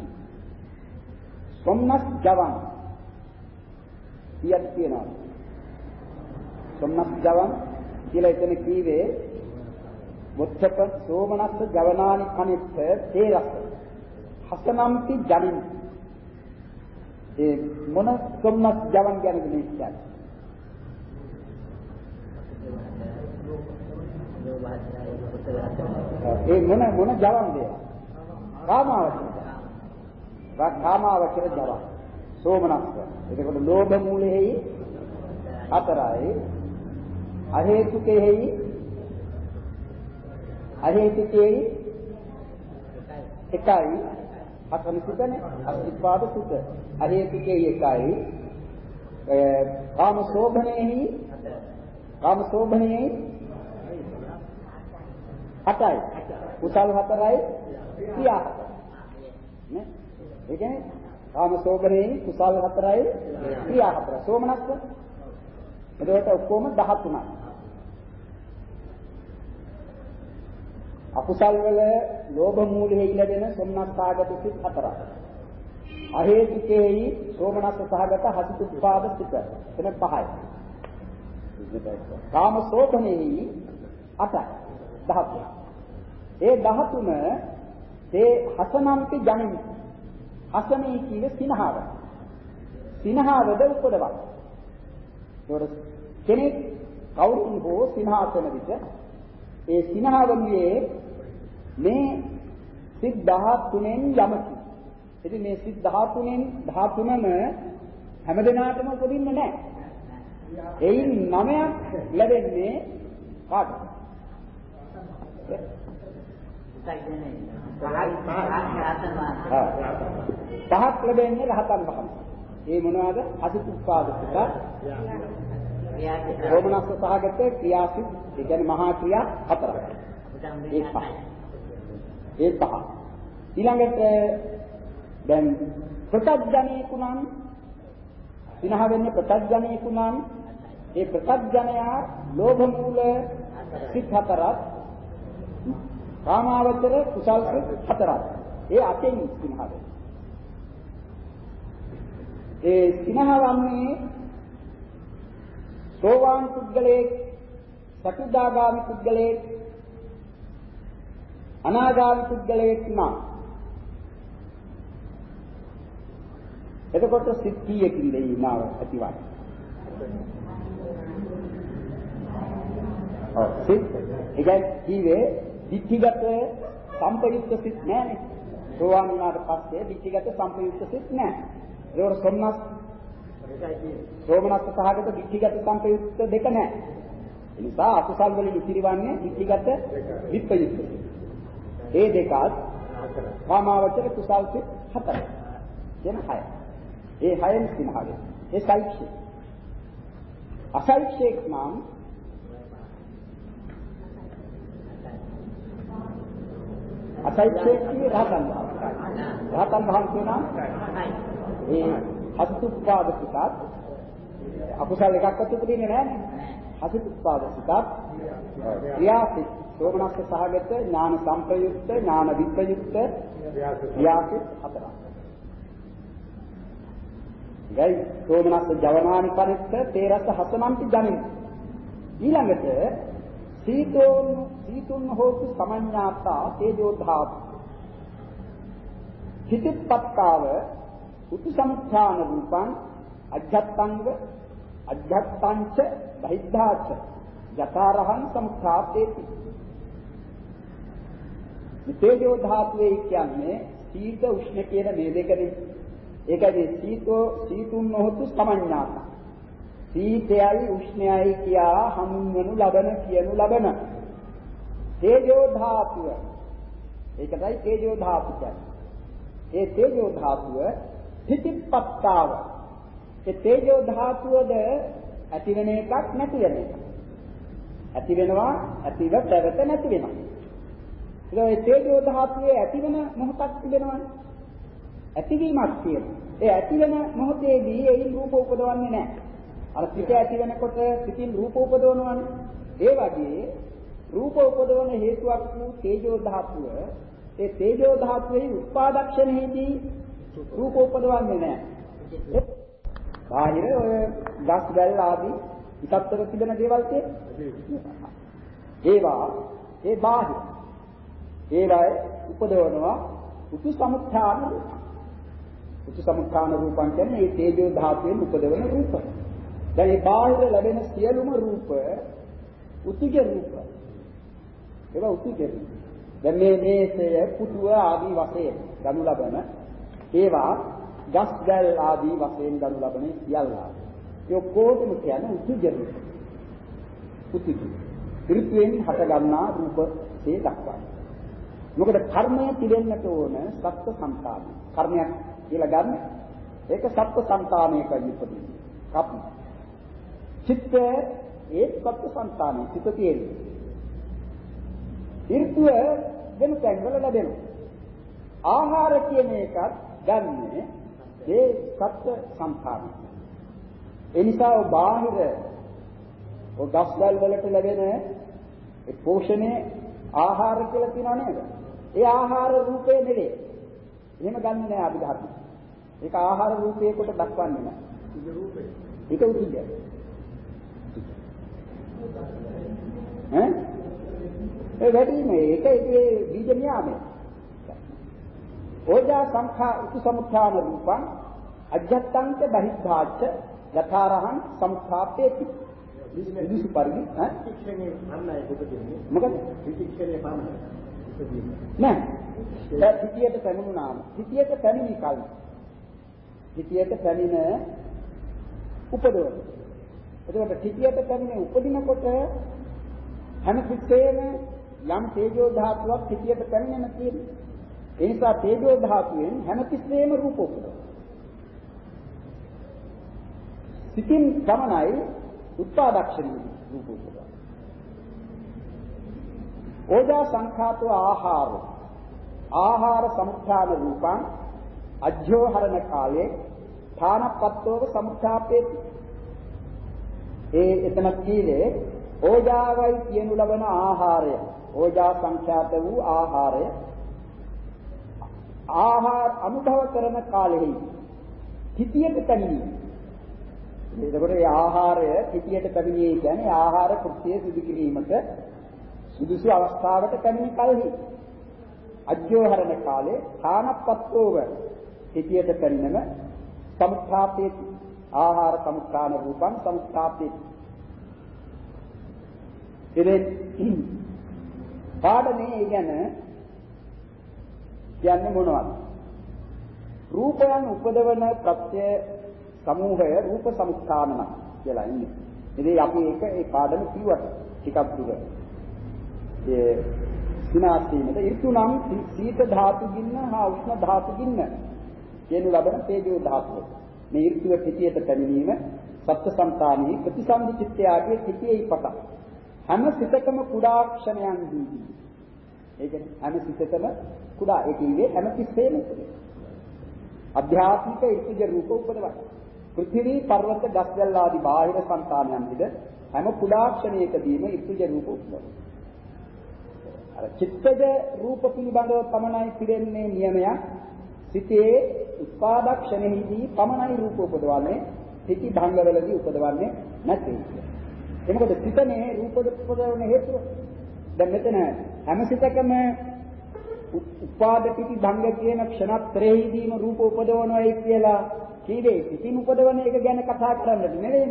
සොම්නස් ජවන්. කියක් තියෙනවා සොම්නස් ජවන් කියලා එතන කීවේ මුත්තප සෝමනස්ස ජවනානි පනිත්ත තේරස හතනම්පි ජනෙන්ති ඒ මොන සොම්නස් ජවන් ගැනද මේ කියන්නේ? ඒ මොන මොන ජවන්ද කාමාවචර. කාමාවචර ජව සෝමනස්ස. එතකොට ලෝභ මූලෙහි හතරයි අහේතුකෙහි අහේතුකෙහි එකයි හතරම සුතනේ අස්තිපාද සුත අහේතුකෙහි එකයි කාම සෝභනෙහි කාම සෝභනෙහි හතයි. කුසල් හතරයි ක්‍රියා හතරයි. නේ? ඒ කියන්නේ කාම සෝබනේ කුසල් හතරයි ක්‍රියා හතරයි. සෝමනස්ස. එතකොට ඔක්කොම 13යි. අකුසල් වල ලෝභ මූලයේ ඉලදෙන සොම්නස්සාගත සිත් හතරයි. අහේතුකේයි සෝමනස්ස සහගත හසිතුප්පාද සිත. එතන පහයි. කාම සෝභනේයි 8යි. 13. ඒ 13 ඒ හසනම්පි ජනින් හසනී කියේ සිනහව. සිනහවද උපදවක්. ඒතකොට කෙනෙක් කවුරුන් හෝ සිනහසන විට ඒ සිනහවන්නේ මේ සිත් 13න් යමකි. ඉතින් මේ සිත් 13න් 13ම හැමදෙනාටම උපදින්නේ නැහැ. එයින් 9ක් ලැබෙන්නේ කාටද? පහක් ලැබෙන්නේ රහතන් වහන්සේ. ඒ මොනවාද? අසිතුප්පාදිත. රෝමනස්ස සහගත ක්‍රියාසිත, ඒ කියන්නේ මහා ක්‍රියා හතරක්. ඒ පහ. ඒ පහ. ඊළඟට දැන් ප්‍රත්‍යඥේ කුණන් සිනහ වෙන්නේ ප්‍රත්‍යඥේ කුණන් ඒ ප්‍රත්‍යඥයා ලෝභ මූල සිත් හතරක් කාමාවචර කුසල් හතරක්. ඒ අතෙන් සිනහද. ඒ සිනහවන්නේ සෝවාන් පුද්ගලයෙක්, සකුදාගාමි පුද්ගලයෙක්, අනාගාමි පුද්ගලයෙක් නම් එතකොට සිත් කීයකින් දෙයි නාව ඇතිවන්නේ. ඔව් සිත් ඒ කියන්නේ දික්ඨිගත සම්පයුක්ත සිත් නැහැනේ. සෝවාන් වුණාට පස්සේ දික්ඨිගත සම්පයුක්ත සිත් නැහැ. ඒවල සොම්නස් සෝමනස්ස සහගත දික්ඨිගත සම්පයුක්ත දෙක නැහැ. ඒ නිසා අකුසල් වලින් ඉතිරිවන්නේ දික්ඨිගත විප්පයුක්ත. ඒ දෙකත් කාමාවචර කුසල් සිත් හතරයි. කියන හය. ඒ හයෙන් සිනහගේ. ඒ සෛක්ෂය. අසෛක්ෂයක් නම් අසයිච්ඡේදී රහතන් වහන්සේ. රහතන් වහන්සේ නම් ඒ හසුත්පාද සිතත් අකුසල එකක්වත් උපදින්නේ නැහැ. හසුත්පාද සිතත් ක්‍රියාසිත සෝමනස්ස සහගත ඥාන සංප්‍රයුක්ත ඥාන විප්‍රයුක්ත ක්‍රියාසිත හතරක්. ගයි සෝමනස්ස ජවනානි පරිත්ත තේරස හසනම්පි ජනින්. ඊළඟට සීතෝන් සීතුන් හෝතු සමඤ්ඤාතා තේජෝ ධාතු. චිතිප්පත්තාව උපසම්ඛාන රූපං අජ්ජත්තංග අජ්ජත්තංච බහිද්ධාච යතරහං සම්ඛාපේති තේජෝ ධාතුවේ කියන්නේ සීත උෂ්ණ කියන මේ දෙකනේ ඒකදී සීතෝ සීතුන් නොහොතු සමඤ්ඤාතා සීතයයි උෂ්ණයයි කියා හඳුන්වනු ලබන කියනු ලබන තේජෝ ධාතුව ඒකටයි තේජෝ ධාතු කියන්නේ. ඒ තේජෝ ධාතුව හිතිපත්තාව. ඒ තේජෝ ධාතුවද ඇති වෙන එකක් නැති වෙන එකක්. ඇති වෙනවා ඇතිව පැවත නැති වෙනවා. ඒ තේජෝ ධාතුවේ ඇති වෙන මොහොතක් තිබෙනවනේ. ඇතිවීමක් තියෙනවා. ඒ ඇති වෙන මොහොතේදී ඒ රූප උපදවන්නේ නැහැ. අර පිට ඇති වෙනකොට පිටින් රූප උපදවනවනේ. ඒ වගේ රූප උපදවන හේතුවක් වූ තේජෝ ධාතුව ඒ තේජෝ ධාතුවේ උත්පාදක්ෂණයේදී රූප උපදවන්නේ නැහැ. බාහිර ඔය ගස් වැල් ආදී පිටත්තර තිබෙන දේවල් ඒවා ඒ බාහිර ඒවායේ උපදවනවා උතු සමුත්ථාන රූප. උතු සමුත්ථාන රූපං කියන්නේ මේ තේජෝ ධාතුවෙන් උපදවන රූප. දැන් මේ බාහිර ලැබෙන සියලුම රූප උතුජ රූප. ඒවා උතුජ රූප. දැන් මේ මේසය පුතුව ආදී වශයෙන් ගනු ලබන ඒවා ගස් ගල් ආදී වශයෙන් ගනු ලබන සියල්ලා. ඒ ඔක්කොටම කියන්නේ උතුජ රූප. උතුජ. ත්‍රිත්වයෙන් හට ගන්නා රූපේ දක්වනවා. මොකද කර්මය පිළිෙන්නට ඕන සත්ත්ව සංකාමය. කර්මයක් කියලා ගන්න. ඒක සත්ත්ව සංකාමයක ඉපදී. කප්ප. චිත්ත ඒ සත්ත්ව සංකාමය චිත්ත තියෙන්නේ. ඍතුව වෙන තැන්වල ලැබෙනවා. ආහාර කියන එකත් ගන්නේ ඒ සත්ත්ව සංකාමය. ඒ නිසා ඔය බාහිර ඔය ගස්වල වලට ලැබෙන ඒ පෝෂණය ආහාර කියලා කියනවා නේද? ඒ ආහාර රූපේ නෙවෙයි. එහෙම ගන්නෙ නෑ අභිධර්ම. ඒක ආහාර රූපේ කොට දක්වන්නේ නෑ. ඉද රූපේ. ඒක උතිජය. ඈ? ඒ වැඩිම ඒක ඒකේ බීජ න්යාමය. ඕජා සංඛා උතු සමුත්ථාන රූපං අජත්තංච බහිද්ධාච්ච යථාරහං සමුත්ථාපේති. විදුසු පරිදි ඈ? මොකද? ශික්ෂණයේ පමණයි. නෑ. දැන් හිතියට පැමිණුනාම හිතියට පැමිණි කල හිතියට පැමිණ උපදවන. එතකොට හිතියට පැමිණ උපදිනකොට හැම තිස්සෙම යම් තේජෝ ධාතුවක් හිතියට පැමිණෙන තියෙනවා. ඒ නිසා තේජෝ ධාතුවෙන් හැම තිස්සෙම රූප උපදවනවා. සිතින් පමණයි උත්පාදක්ෂණය රූප උපදවනවා. ඕජා සංඛාතෝ ආහාර. ආහාර සමුත්ථාන රූපං අජ්ජෝහරණ කාලේ ථානපත්තෝව සමුත්ථාපේති. ඒ එතන කීවේ ඕජාවයි කියනු ලබන ආහාරය. ඕජා සංඛ්‍යාත වූ ආහාරය. ආහාර අනුභව කරන කාලෙහි තිතියට පැමිණි එතකොට මේ ආහාරය තිතියට පැමිණියේ කියන්නේ ආහාර කෘත්‍ය සිදු කිරීමට සුදුසු අවස්ථාවට පැමිණි කලෙහි. අජ්ජෝහරණ කාලේ ථානපත්තෝව හිතියට පැමිණෙම සමුත්ථාපේති. ආහාර සමුත්ථාන රූපං සමුත්ථාපේති. ඉතින් පාඩමේ ගැන කියන්නේ මොනවද? රූපයන් උපදවන ප්‍රත්‍ය සමූහය රූප සමුත්ථානන කියලා ඉන්නේ. ඉතින් අපි ඒක ඒ පාඩම කිව්වට ටිකක් දුර. ඒ විනාශ වීමට ඍතු නම් සීත ධාතු ගින්න හා උෂ්ණ ධාතු ගින්න කියනු ලබන තේජෝ ධාතුව. මේ ඍතුව පිටියට පැමිණීම සත්ත්වසංතානී ප්‍රතිසන්දි චිත්තයාගේ පිටියේ පට. හැම සිතකම කුඩා ක්ෂණයන් දීදී. ඒ කියන්නේ හැම සිතකම කුඩා ඒ කියේ හැම තිස්සෙම අධ්‍යාත්මික ඍතුජ රූප උපදවයි. පෘථිවි පර්වත ගස්ගල් ආදී බාහිර සංතානයන් විද හැම කුඩා ක්ෂණයකදීම ඍතුජ රූප උපදවයි. අර චිත්තජ රූප පිළිබඳව පමණයි පිළිෙන්නේ නියමයක් සිතේ උත්පාදක්ෂණෙහිදී පමණයි රූප උපදවන්නේ සිටි භංගවලදී උපදවන්නේ නැtei. එතකොට සිතනේ රූප උපදවන හේතුව. දැන් මෙතන හැම සිතකම උපාද පිටි භංග කියන ක්ෂණත්‍රයේදීම රූප උපදවනවායි කියලා කීවේ සිතින් උපදවන එක ගැන කතා කරන්නද නෙවෙයි.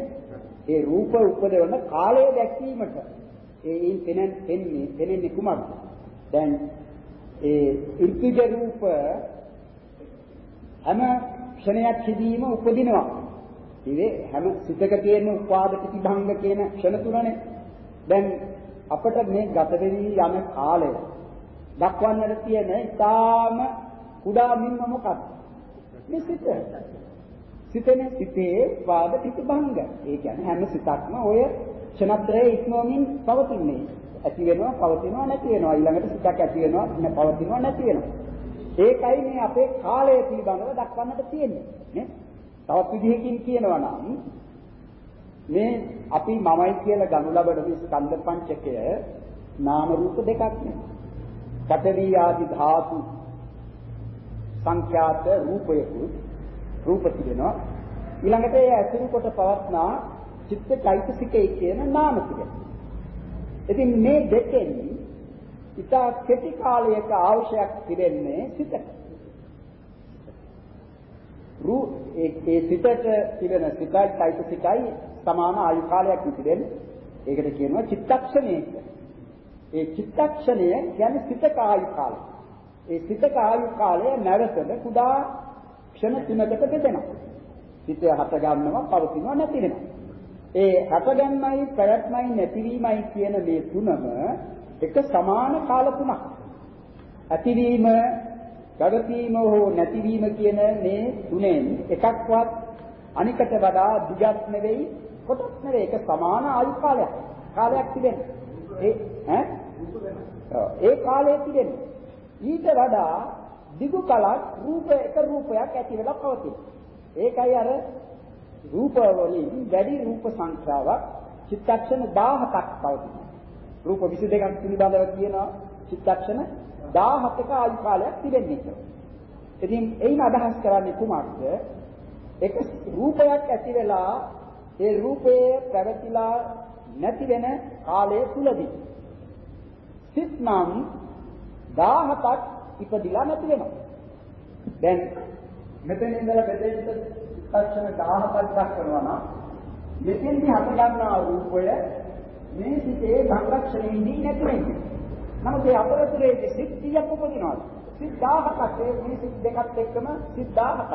ඒ රූප උපදවන කාලය දැක්වීමට ඒයින් පෙනෙන් පෙන්නේ පෙනෙන්නේ කුමක්ද? දැන් ඒ ඉර්තිජ රූප හැම ක්ෂණයක් හිදීම උපදිනවා. ඉවේ හැම සිතක තියෙන උපාද ප්‍රතිභංග කියන ක්ෂණ තුනනේ. දැන් අපට මේ ගත වෙවි යන කාලය දක්වන්නට තියෙන ඊටාම කුඩා මින්ම මොකක්ද? මේ සිත. සිතේ සිතේ වාද ප්‍රතිභංග. ඒ කියන්නේ හැම සිතක්ම ඔය ක්ෂණත්‍රයේ ඉක්මවමින් පවතින්නේ. ඇති වෙනවා, පවතිනවා, නැති වෙනවා. ඊළඟට සිතක් ඇති වෙනවා, පවතිනවා, නැති වෙනවා. ඒකයි මේ අපේ කාලය පිළිබඳව දක්වන්නට තියෙන්නේ. නේ? තවත් විදිහකින් කියනවා නම් මේ අපි මමයි කියලා ගනු ලබන මේ ස්කන්ධ පංචකය නාම රූප දෙකක් නේ. පඨවි ආදි ධාතු සංඛ්‍යාත රූපයකුත් රූප තිබෙනවා. ඊළඟට ඒ ඇසුරු කොට පවත්නා චිත්ත චෛතසිකය කියන නාම තිබෙනවා. ඉතින් මේ දෙකෙන් ඉතා කෙටි කාලයක අවශ්‍යයක් තිබෙන්නේ සිතට. රූ ඒ ඒ සිතට තිබෙන සිතයි চৈতසිකයි සමාන ආයු කාලයක් තිබෙන්නේ. ඒකට කියනවා චිත්තක්ෂණය ඒ චිත්තක්ෂණය කියන්නේ සිතක ආයු කාලය. ඒ සිතක ආයු කාලය නැවතද කුඩා ක්ෂණ තුනකට බෙදෙනවා. සිත හට ගන්නවා, පවතිනවා, නැති වෙනවා. ඒ හට ගන්නයි, පැවැත්මයි, නැතිවීමයි කියන මේ තුනම එක සමාන කාල තුනක්. ඇතිවීම, පැවතීම හෝ නැතිවීම කියන මේ තුනෙන් එකක්වත් අනිකට වඩා දිගක් නෙවෙයි කොටස් නෙවෙයි ඒක සමාන ආයු කාලයක්. කාලයක් තිබෙනවා. ඒ ඈ ඒ කාලයේ තිබෙනවා. ඊට වඩා දිගු කලක් රූප එක රූපයක් ඇති වෙලා පවතින. ඒකයි අර රූප වලින් වැඩි රූප සංඛ්‍යාවක් චිත්තක්ෂණ 17ක් පවතින. රූප 22ක් පිළිබඳව කියනවා චිත්තක්ෂණ 17ක ආයු කාලයක් තිබෙන්නේ කියලා. ඉතින් එයින් අදහස් කරන්නේ කුමක්ද? එක රූපයක් ඇති වෙලා ඒ රූපයේ පැවතිලා නැති වෙන කාලය තුලදී සිත් නම් 17ක් ඉපදිලා නැති වෙනවා. දැන් මෙතන ඉඳලා බෙදෙන්න චිත්තක්ෂණ 17ක් දක්වනවා නම් මෙතෙන්දී හට ගන්නා රූපය මේ සිතේ භංගක්ෂණෙදී නැති වෙන්නේ. නමුත් ඒ අපරතරයේ සිත් 100ක් උපදිනවා. සිත් 1000ක් මේ සිත් දෙකත් එක්කම සිත් 1000ක්.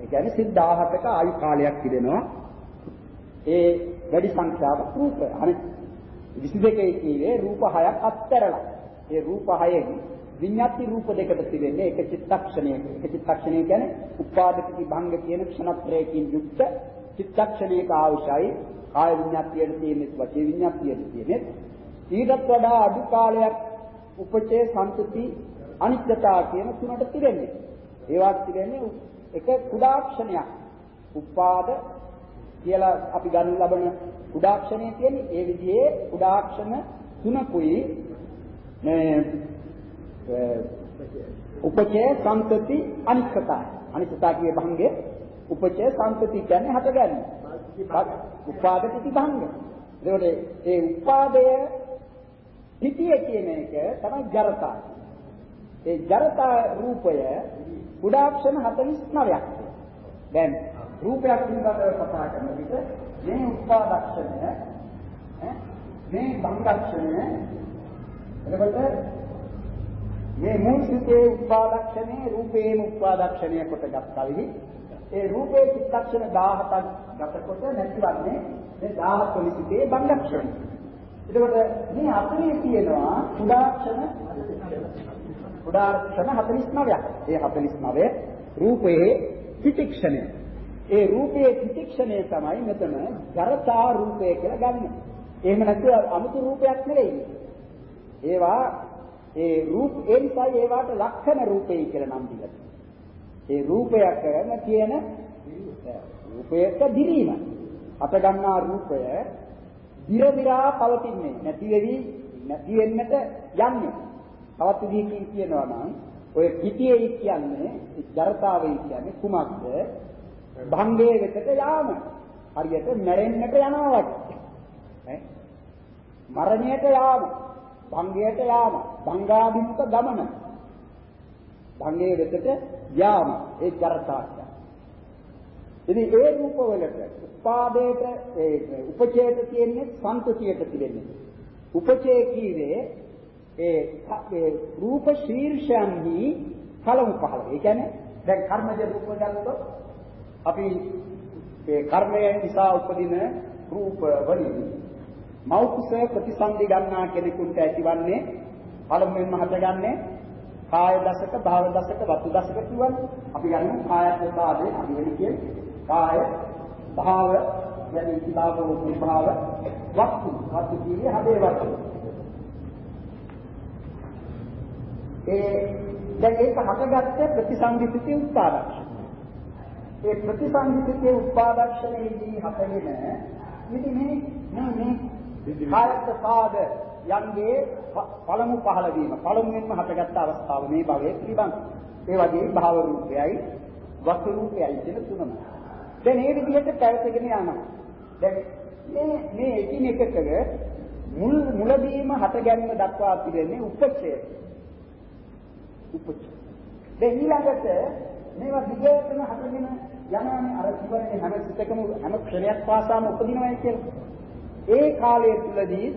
ඒ කියන්නේ සිත් 1000ක ආයු කාලයක් තිබෙනවා. ඒ වැඩි සංඛ්‍යාවක් රූප. අනිත් 22 කීවේ රූප 6ක් අත්තරලා. ඒ රූප 6ෙන් විඤ්ඤාති රූප දෙකට තිබෙන්නේ එක චිත්තක්ෂණයක. එක චිත්තක්ෂණය කියන්නේ උපාදිතී භංග කියන ක්ෂණත්‍රයකින් යුක්ත චිත්තක්ෂණයක අවශ්‍යයි කාය විඤ්ඤාතියට තියෙන්නේ වචේ විඤ්ඤාතියට තියෙන්නේ. ඊටත් වඩා අඩු කාලයක් උපචේ සම්පති අනිත්‍යතා කියන තුනට තිබෙන්නේ. ඒවත් තිබෙන්නේ එක කුඩාක්ෂණයක්. උපාද කියලා අපි ගන්න ලබන කුඩාක්ෂණය කියන්නේ ඒ විදිහේ කුඩාක්ෂණ තුනකුයි. මේ උපචේ සම්පති අනිත්‍යතා අනිත්‍යතා කියේ භංගේ උපචේ සම්පති කියන්නේ හටගන්නේ උපාද ප්‍රතිභංග. ඒකට ඒ උපාදය පිටිය කියන එක තමයි ජරතා. ඒ ජරතා රූපය කුඩාක්ෂණ 49ක්. දැන් රූපයක් පිළිබඳව කතා කරන විට මේ උපාදක්ෂණය මේ භංගක්ෂණය එතකොට මේ මූල සිතේ උපාදක්ෂණේ රූපේම උපාදක්ෂණය කොට ගත්තාවිහි ඒ රූපේ චිත්තක්ෂණ 17ක් ගතකොට නැතිවන්නේ මේ 17 නිසිතේ බංගක්ෂණ. එතකොට මේ අපේ තියෙනවා කුඩාක්ෂණ කුඩාක්ෂණ 49ක්. ඒ 49 රූපයේ චිතික්ෂණය. ඒ රූපයේ චිතික්ෂණය තමයි මෙතන ජරතා රූපය කියලා ගන්න. එහෙම නැත්නම් අමුතු රූපයක් නෙවෙයි. ඒවා ඒ රූප ඒ නිසා ඒවට ලක්ෂණ රූපේ කියලා නම් දීලා ඒ රූපයකම තියෙන රූපයක දිරීම. අත ගන්නා රූපය දිරවිරා පවතින්නේ නැති වෙවි නැති වෙන්නට යන්නේ. තවත් විදිහකින් කියනවා නම් ඔය පිටියේ කියන්නේ ජරතාවේ කියන්නේ කුමක්ද? භංගයේ වෙතට යාම. හරියට මැරෙන්නට යනවා වගේ. මරණයට යාම. භංගයට යාම. භංගාභිමුඛ ගමන. භංගයේ වෙතට යාම ඒ ජරතාක්ෂ. ඉතින් ඒ රූපවලට උපාදේට ඒ උපචේත තියෙන්නේ සන්තතියට තිබෙන්නේ. උපචේ කීවේ ඒ රූප ශීර්ෂයන්හි කලමු පහළ. ඒ කියන්නේ දැන් කර්මජ රූප ගත්තොත් අපි ඒ කර්මය නිසා උපදින රූප වලින් මෞඛස ප්‍රතිසන්දි ගන්නා කෙනෙකුට ඇතිවන්නේ පළමුවෙන්ම හටගන්නේ කාය දසක, භාව දසක, වතු දසක කියවනේ. අපි ගන්න කාය ප්‍රසාදේ අපි වෙලි කියන්නේ කාය භාව යනි ඉතිභාවෝ විභාව වස්තු වස්තු කියන්නේ හදේ වස්තු. ඒ දැන් ඒක හටගත්තේ ප්‍රතිසංගිතයේ උත්පාදක්ෂ. ඒ ප්‍රතිසංගිතයේ උත්පාදක්ෂණයේදී හටගෙන ඉතින් මේ මේ මේ කාය ප්‍රසාද යන්ගේ පළමු පහළ වීම පළමුවෙන්ම හටගත්ත අවස්ථාව මේ භවයේ පිළිබඳ. ඒ වගේ භාව රූපයයි වස්තු රූපයයි කියන තුනම. දැන් මේ විදිහට පැවතගෙන යනවා. දැන් මේ මේ එකින් එකක මුල් මුලදීම හට ගැනීම දක්වා පිළිෙන්නේ උපච්ඡය. උපච්ඡය. දැන් ඊළඟට මේවා දිගටම හටගෙන යනවානේ අර ජීවනයේ හැම සිතකම හැම ක්ෂණයක් පාසාම උපදිනවයි කියලා. ඒ කාලය තුලදී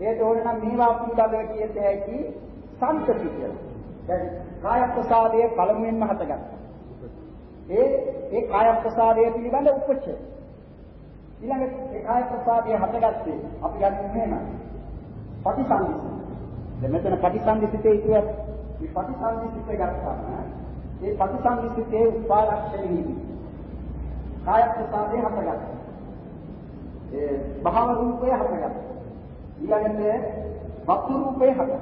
ඒට ඕන නම් මේවා පිළිබඳව කියත හැකි සම්පති කියලා. දැන් කාය ප්‍රසාදයේ පළමුවෙන්ම හටගත්තා. ඒ ඒ කාය ප්‍රසාදය පිළිබඳ උපචය. ඊළඟට ඒ කාය ප්‍රසාදය හටගත්තේ අපි ගන්න මෙහෙම. පටිසන්ධිස. දැන් මෙතන පටිසන්ධිසිතේ කියුවත් මේ පටිසන්ධිසිත ගත්තාම ඒ පටිසන්ධිසිතේ උපාලක්ෂණෙහි කාය ප්‍රසාදය හටගත්තා. ඒ භාව රූපය හටගත්තා. ඊළඟට වස්තු රූපේ හට.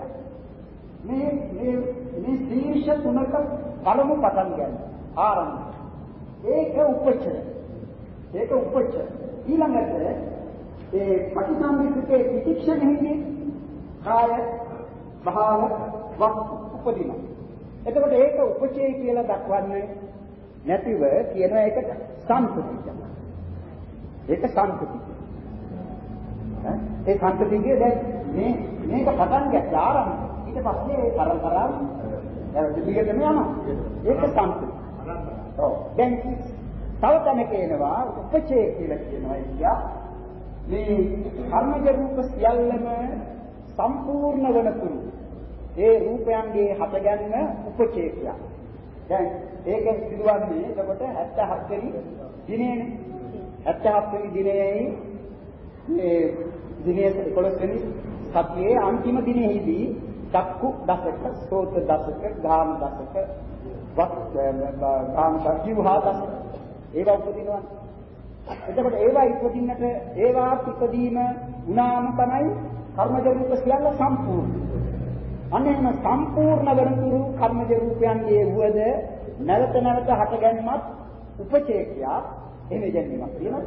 මේ මේ මේ ශීර්ෂ තුනක පළමු පටන් ගන්න ආරම්භ. ඒක උපචර. ඒක උපචර. ඊළඟට ඒ පටිසම්භිතේ පිටික්ෂණෙහිදී කාය භාව වස්තු උපදින. එතකොට ඒක උපචේ කියලා දක්වන්නේ නැතිව කියන එකට සම්පූර්ණ. ඒක සම්පූර්ණ. ඒ සම්පතිගේ දැන් මේ මේක පටන් ගත්ත ආරම්භ ඊට පස්සේ ඒ පරම්පරාව දිගටම යනවා. ඒක සම්පති ඔව්. දැන් තව තැනක එනවා උපචේ කියලා කියනවා කියා මේ කර්මජ රූප සියල්ලම සම්පූර්ණ වනතුරු ඒ රූපයන්ගේ හටගන්න උපචේ කියලා දැන් ඒක සිදුවන්නේ එතකොට 77 වෙනි දිනේනේ. 77 වෙනි දිනේයි මේ දිනේ 11 වෙනි සතියේ අන්තිම දිනෙහිදී චක්කු දසක, සෝත දසක, ගාම දසක, වත් ගාම සජීවහා දසක ඒවා උපදිනවා. එතකොට ඒවා ඉපදින්නට ඒවා ඉපදීම උනාම තමයි කර්මජ රූප සියල්ල සම්පූර්ණ. අනේම සම්පූර්ණ වරතුරු කර්මජ රූපයන්ගේ වුවද නැවත නැවත හටගැන්මත් උපචේකියා එහෙම ගැනීමක් තියෙනවා.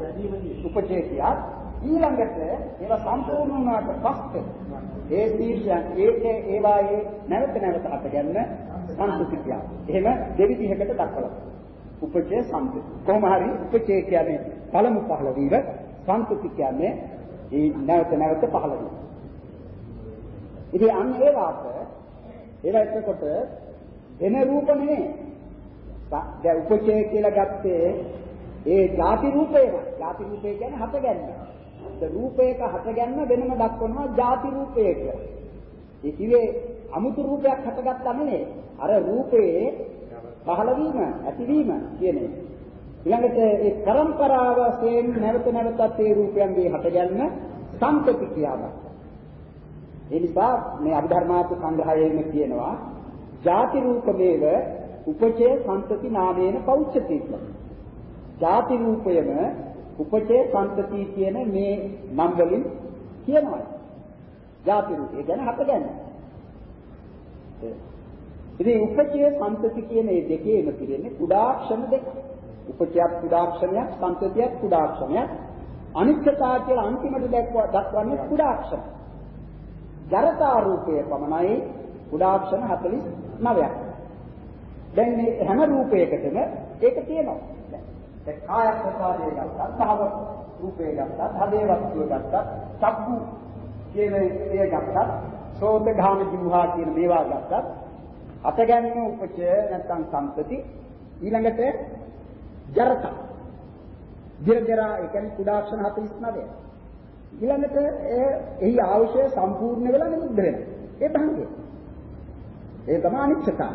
උපචේකියා ඊළඟට ඒවා සම්පූර්ණ වුණාට පස්සේ ඒ තීර්ෂයන් ඒකේ ඒවායේ නැවත නැවත අතගන්න සංස්කෘතිය. එහෙම දෙවිදිහකට දක්වලා. උපචේ සම්පති. කොහොම හරි උපචේ කියන්නේ පළමු පහළ වීම සංස්කෘති කියන්නේ ඒ නැවත නැවත පහළ වීම. ඉතින් අන්න ඒ වාත ඒවා එතකොට එන රූප නෙමෙයි. දැන් උපචේ කියලා ගත්තේ ඒ ಜಾති රූපේම. ಜಾති රූපේ කියන්නේ හතගන්නේ. රූපයක හටගන්න වෙනම දක්වනවා ಜಾති රූපයක. ඒ කියේ අමුතු රූපයක් හටගත්තා නෙමෙයි. අර රූපයේ පහළ වීම, ඇතිවීම කියන එක. ඊළඟට ඒ પરම්පරාව වශයෙන් නැවත නැවතත් ඒ රූපයන්ගේ හටගන්න සංපති ක්‍රියාවක්. ඒ නිසා මේ අභිධර්මාර්ථ සංග්‍රහයේම කියනවා ಜಾති රූපමේව උපචේ සංතති නාමේන පෞච්ඡති කියලා. ಜಾති රූපයම උපචේ සම්පති කියන මේ නම් වලින් කියනවා. ජාති රූප. ඒ කියන්නේ හත ගන්න. ඉතින් උපචේ සම්පති කියන මේ දෙකේම පිළිෙන්නේ කුඩාක්ෂණ දෙක. උපචයක් කුඩාක්ෂණයක් සම්පතියක් කුඩාක්ෂණයක්. අනිත්‍යතා කියලා අන්තිමට දක්වන්නේ කුඩාක්ෂණ. ජරතා රූපයේ පමණයි කුඩාක්ෂණ 49ක්. දැන් මේ හැම රූපයකටම ඒක තියෙනවා. ඒ කාය ප්‍රසාදය ගත්තත්, භව රූපේ ගත්තත්, හදේ වස්තුව ගත්තත්, චක්කු කියන ඒ ගත්තත්, සෝත ධාම ජීවහා කියන මේවා ගත්තත්, අතගැන්ම උපචය නැත්නම් සම්පති ඊළඟට ජරත. ජරජරා ඒ කියන්නේ කුඩාක්ෂණ 49. ඊළඟට එහි අවශ්‍ය සම්පූර්ණ වෙලා නිරුද්ධ වෙනවා. ඒ භංගය. ඒ තමයි අනිච්චතා.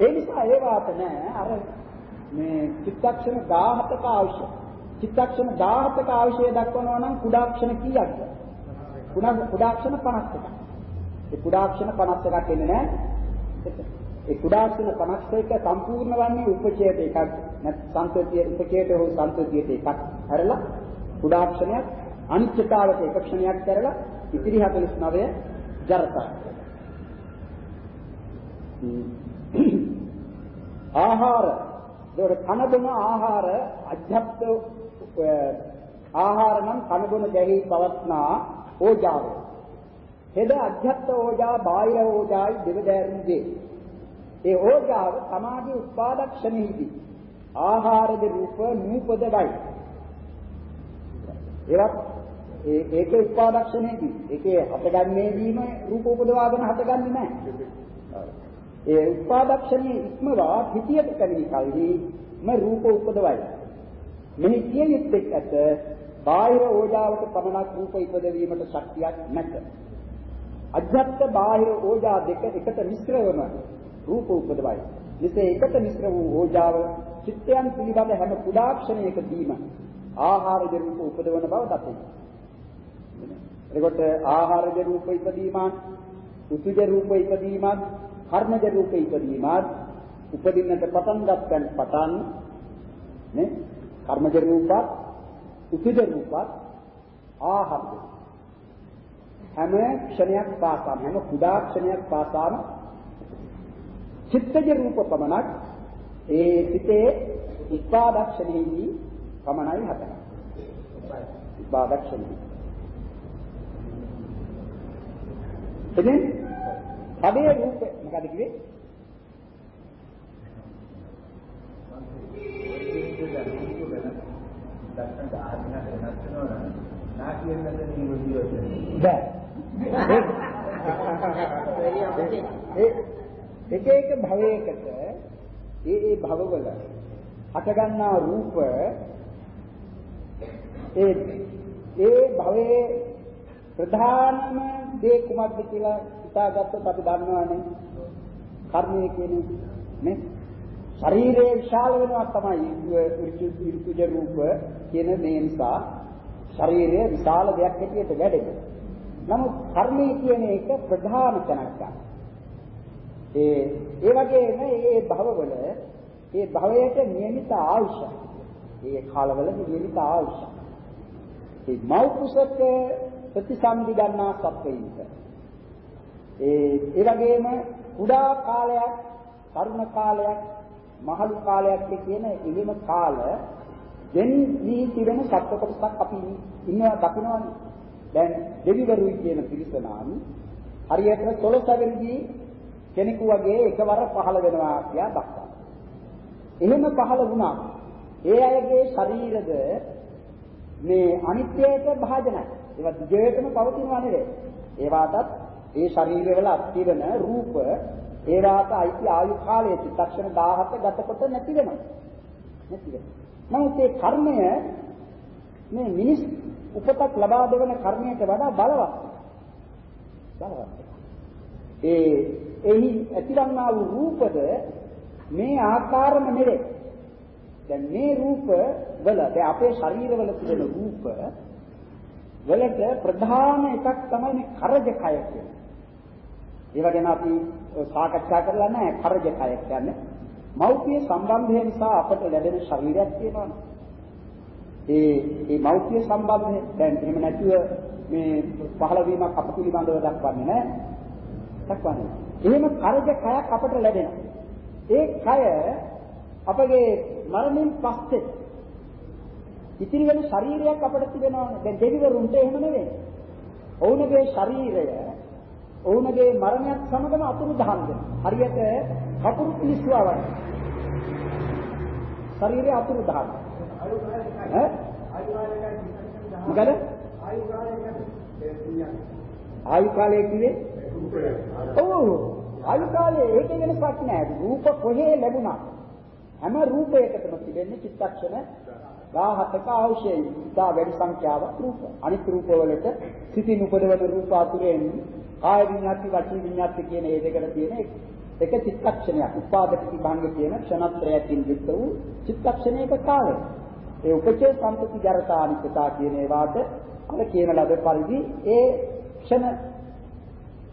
ඒ නිසා ඒ වාත නෑ අර මේ චිත්තක්ෂණ 17ක අවශ්‍ය. චිත්තක්ෂණ 17ක අවශ්‍ය දක්වනවා නම් කුඩාක්ෂණ කීයක්ද? කුඩා කුඩාක්ෂණ 51ක්. ඒ කුඩාක්ෂණ 51ක් එන්නේ නැහැ. ඒ කුඩාක්ෂණ 51 සම්පූර්ණ වන්නේ උපචේත එකක්. නැත් සංතතිය උපචේත හෝ සංතතියට එකක්. හරිලා කුඩාක්ෂණයක් අනිත්‍යතාවට එක ක්ෂණයක් කරලා ඉතිරි 49 ජරතා. ආහාර ඒකට කන බොන ආහාර අධ්‍යාත්ම ආහාර නම් කන බොන දෙහි පවත්නා ඕජාව. හෙද අධ්‍යාත්ම ඕජා බාහිර ඕජායි දෙවදෑරුම්ගේ. ඒ ඕජාව සමාධි උත්පාදක්ෂණෙහිදී ආහාරද රූප නූපදවයි. ඒවත් ඒ ඒකේ උත්පාදක්ෂණයේදී ඒකේ හටගන්නේදීම රූප උපදවාගෙන හටගන්නේ නැහැ. ඒ උත්පාදක්ෂණයේ ඉක්මවා පිටියට කැවිලි කල්හි ම රූප උපදවයි. මෙහි කිය යුත්තේ ඇත බාහිර ඕජාවට පමණක් රූප ඉපදවීමට ශක්තියක් නැත. අධ්‍යාත්ම බාහිර ඕජා දෙක එකට මිශ්‍ර වන රූප උපදවයි. මෙසේ එකට මිශ්‍ර වූ ඕජාව චිත්තයන් පිළිබඳ හැම කුඩාක්ෂණයකදීම ආහාරජ රූප උපදවන බව දතේ. එතකොට ආහාරජ රූප ඉදීමත්, උතුජ රූප ඉදීමත්, කර්මජ රූප ඉදීමත් උපදින්නට පටන් ගන්නත් පටන් නේ කර්මජ රූපත්, උතුජ රූපත් ආහාරජ හැම ක්ෂණයක් පාසාම හැම කුඩා ක්ෂණයක් පාසාම චිත්තජ රූප පමණක් ඒ සිතේ උපාදක්ෂණයේදී පමණයි හතර. උපාදක්ෂණය. එදින් පදේ රූප මොකද කිව්වේ? බෑ. එක එක භවයකට ඒ ඒ භවවල හටගන්නා රූප ඒ ඒ භවයේ ප්‍රධානම දේ කුමක්ද කියලා හිතාගත්තොත් අපි දන්නවනේ කර්මය කියන්නේ නේ ශරීරයේ විශාල වෙනවා තමයි ඍතුජ රූප කියන මේ නිසා ශරීරය විශාල දෙයක් හැටියට වැඩෙනවා. නමුත් කර්මය කියන එක ප්‍රධාන තැනක් ගන්න. ඒ ඒ වගේම මේ භවවල ඒ භවයට නියමිත ආයුෂ. ඒ කාලවල නියමිත ආයුෂ. ඒ මව් කුසක ප්‍රතිසන්දි ගන්නා සත්වයින්ට. ඒ ඒ වගේම කුඩා කාලයක්, තරුණ කාලයක්, මහලු කාලයක් කියන එහෙම කාල දෙන්නේ තිබෙන සත්ව කොටසක් අපි ඉන්නවා දකින්නවානේ. දැන් දෙවිවරුයි කියන පිරිස නම් හරියට 12 වෙනිදී කෙනෙකු වගේ එකවර පහළ වෙනවා කියලා දක්වනවා. එහෙම පහළ වුණා. ඒ අයගේ ශරීරද මේ අනිත්‍යයට භාජනයි. ඒවා දිගටම පවතිනවා නෙවෙයි. ඒවාටත් ඒ ශරීරවල අත්තිරන රූප ඒවාට අයිති ආයු කාලයේ චිත්තක්ෂණ 17 ගතකොට නැති වෙනවා. නැති වෙනවා. නමුත් ඒ කර්මය මේ මිනිස් උපතක් ලබා දෙවන කර්මයට වඩා බලවත්. බලවත්. ඒ එහි ඇතිවන්නා වූ රූපද මේ ආකාරම නෙවේ. දැන් මේ රූප වල දැන් අපේ ශරීරවල තිබෙන රූප වලට ප්‍රධාන එකක් තමයි මේ කරජ කය කියන්නේ. ඒව ගැන අපි සාකච්ඡා කරලා නැහැ කරජ කය කියන්නේ. මෞඛ්‍ය සම්බන්ධය නිසා අපට ලැබෙන ශරීරයක් තියෙනවානේ. ඒ ඒ මෞඛ්‍ය සම්බන්ධය දැන් එහෙම නැතුව මේ පහළ වීමක් අප පිළිබඳව දක්වන්නේ නැහැ. දක්වන්නේ. එහෙම කරජ කයක් අපට ලැබෙනවා. ඒ කය අපගේ මරණයෙන් පස්සේ ඉතිරි වෙන ශරීරයක් අපිට තිබෙනවානේ. දැන් දෙවිවරුන්ට එහෙම නෙවෙයි. ඔවුන්ගේ ශරීරය ඔවුන්ගේ මරණයත් සමගම අතුරු දහන් වෙනවා. හරියට කපුරු පිස්සුවා වගේ. ශරීරය අතුරු දහන්. ඈ? මොකද? ආයු කාලය කිව්වේ? ඔව්. ආයු කාලේ ඒකේ වෙනසක් නෑ. රූප කොහේ ලැබුණා? හැම රූපයකටම තිබෙන්නේ චිත්තක්ෂණ 17ක අවශ්‍යයි. ඉතා වැඩි සංඛ්‍යාවක් රූප. අනිත් රූපවලට සිතින් උපදවන රූප අතුරෙන් කාය විඤ්ඤාති වචී විඤ්ඤාති කියන මේ දෙකට තියෙන එක චිත්තක්ෂණයක්. උපාදක විභංග කියන ක්ෂණත්‍රයකින් යුක්ත වූ චිත්තක්ෂණයක කාලය. ඒ උපචේ සම්පති ජරතා අනිත්‍යතා කියන ඒවාට අර කියන ලද පරිදි ඒ ක්ෂණ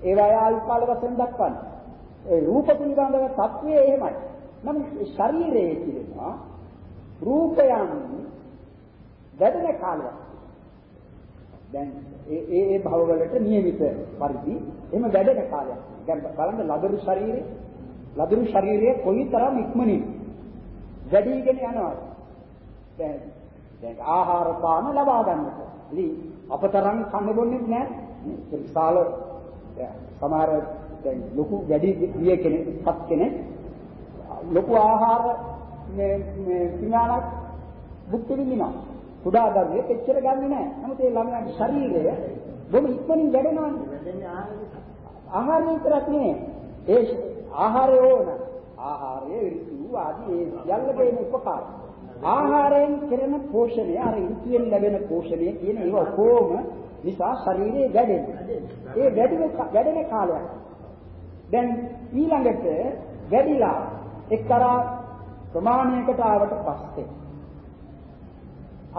ඒවාය ආයු කාල වශයෙන් දක්වන්නේ. ඒ රූප පිළිබඳව తත්වය එහෙමයි. නමුත් ශරීරයේ කියනවා රූපයන් වැඩෙන කාලයක්. දැන් ඒ ඒ ඒ භවවලට નિયમિત පරිදි එහෙම වැඩෙන කාලයක්. දැන් බලන්න ලදරු ශරීරේ ලදරු ශරීරයේ කොයිතරම් ඉක්මනින් වැඩිගෙන යනවද? දැන් දැන් ආහාර පාන ලබා ගන්නට. ඉතින් අපතරම් කන්න බොන්නේ නැහැ. විශාල සමහර දැන් ලොකු වැඩි ගිය කෙනෙක් සත් කෙනෙක් ලොකු ආහාර මේ මේ පිනාලක් භුක්ති විඳිනවා. කුඩා දරුවෙක් එච්චර ගන්නෙ නැහැ. නමුත් ඒ ළමයාගේ ශරීරය බොහොම ඉක්මනින් වැඩෙනවානේ. ආහාර විතරක් නෙවෙයි. ඒ ආහාරය ඕන. ආහාරය ඍතු ආදී ඒ සියල්ලකේම උපකාර. ආහාරයෙන් කෙරෙන පෝෂණය අර ඍතුයෙන් ලැබෙන පෝෂණය කියන ඒවා කොහොම නිසා ශරීරය වැඩෙනවා. ඒ වැඩෙන වැඩෙන කාලයක්. දැන් ඊළඟට වැඩිලා එක්තරා ප්‍රමාණයකට ආවට පස්සේ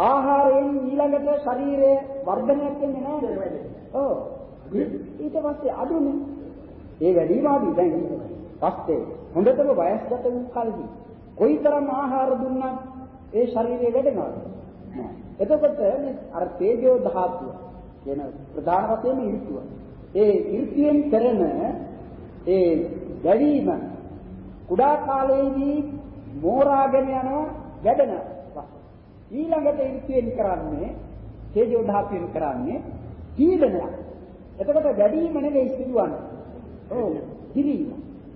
ආහාරයෙන් ඊළඟට ශරීරයේ වර්ධනයක් වෙන්නේ නැහැ. ඔව්. ඊට පස්සේ අඩුනේ. ඒ වැඩිම අඩු දැන් පස්සේ හොඳටම වයස්ගත වූ කල්හි කොයිතරම් ආහාර දුන්නත් ඒ ශරීරය වැඩෙනවද? නෑ. එතකොට මේ අර තේජෝ ධාතුව කියන ප්‍රධාන වශයෙන් ඍතුව. ඒ ඍතුයෙන් කරන ඒ වැඩිම කුඩා කාලයේදී මෝරාගෙන යනවා වැඩෙනවා. ඊළඟට ඉර්තියෙන් කරන්නේ තේජෝ ධාතුවෙන් කරන්නේ පීඩනයක්. එතකොට වැඩිම නෙවෙයි සිදුවන්නේ. ඔව් දිවීම.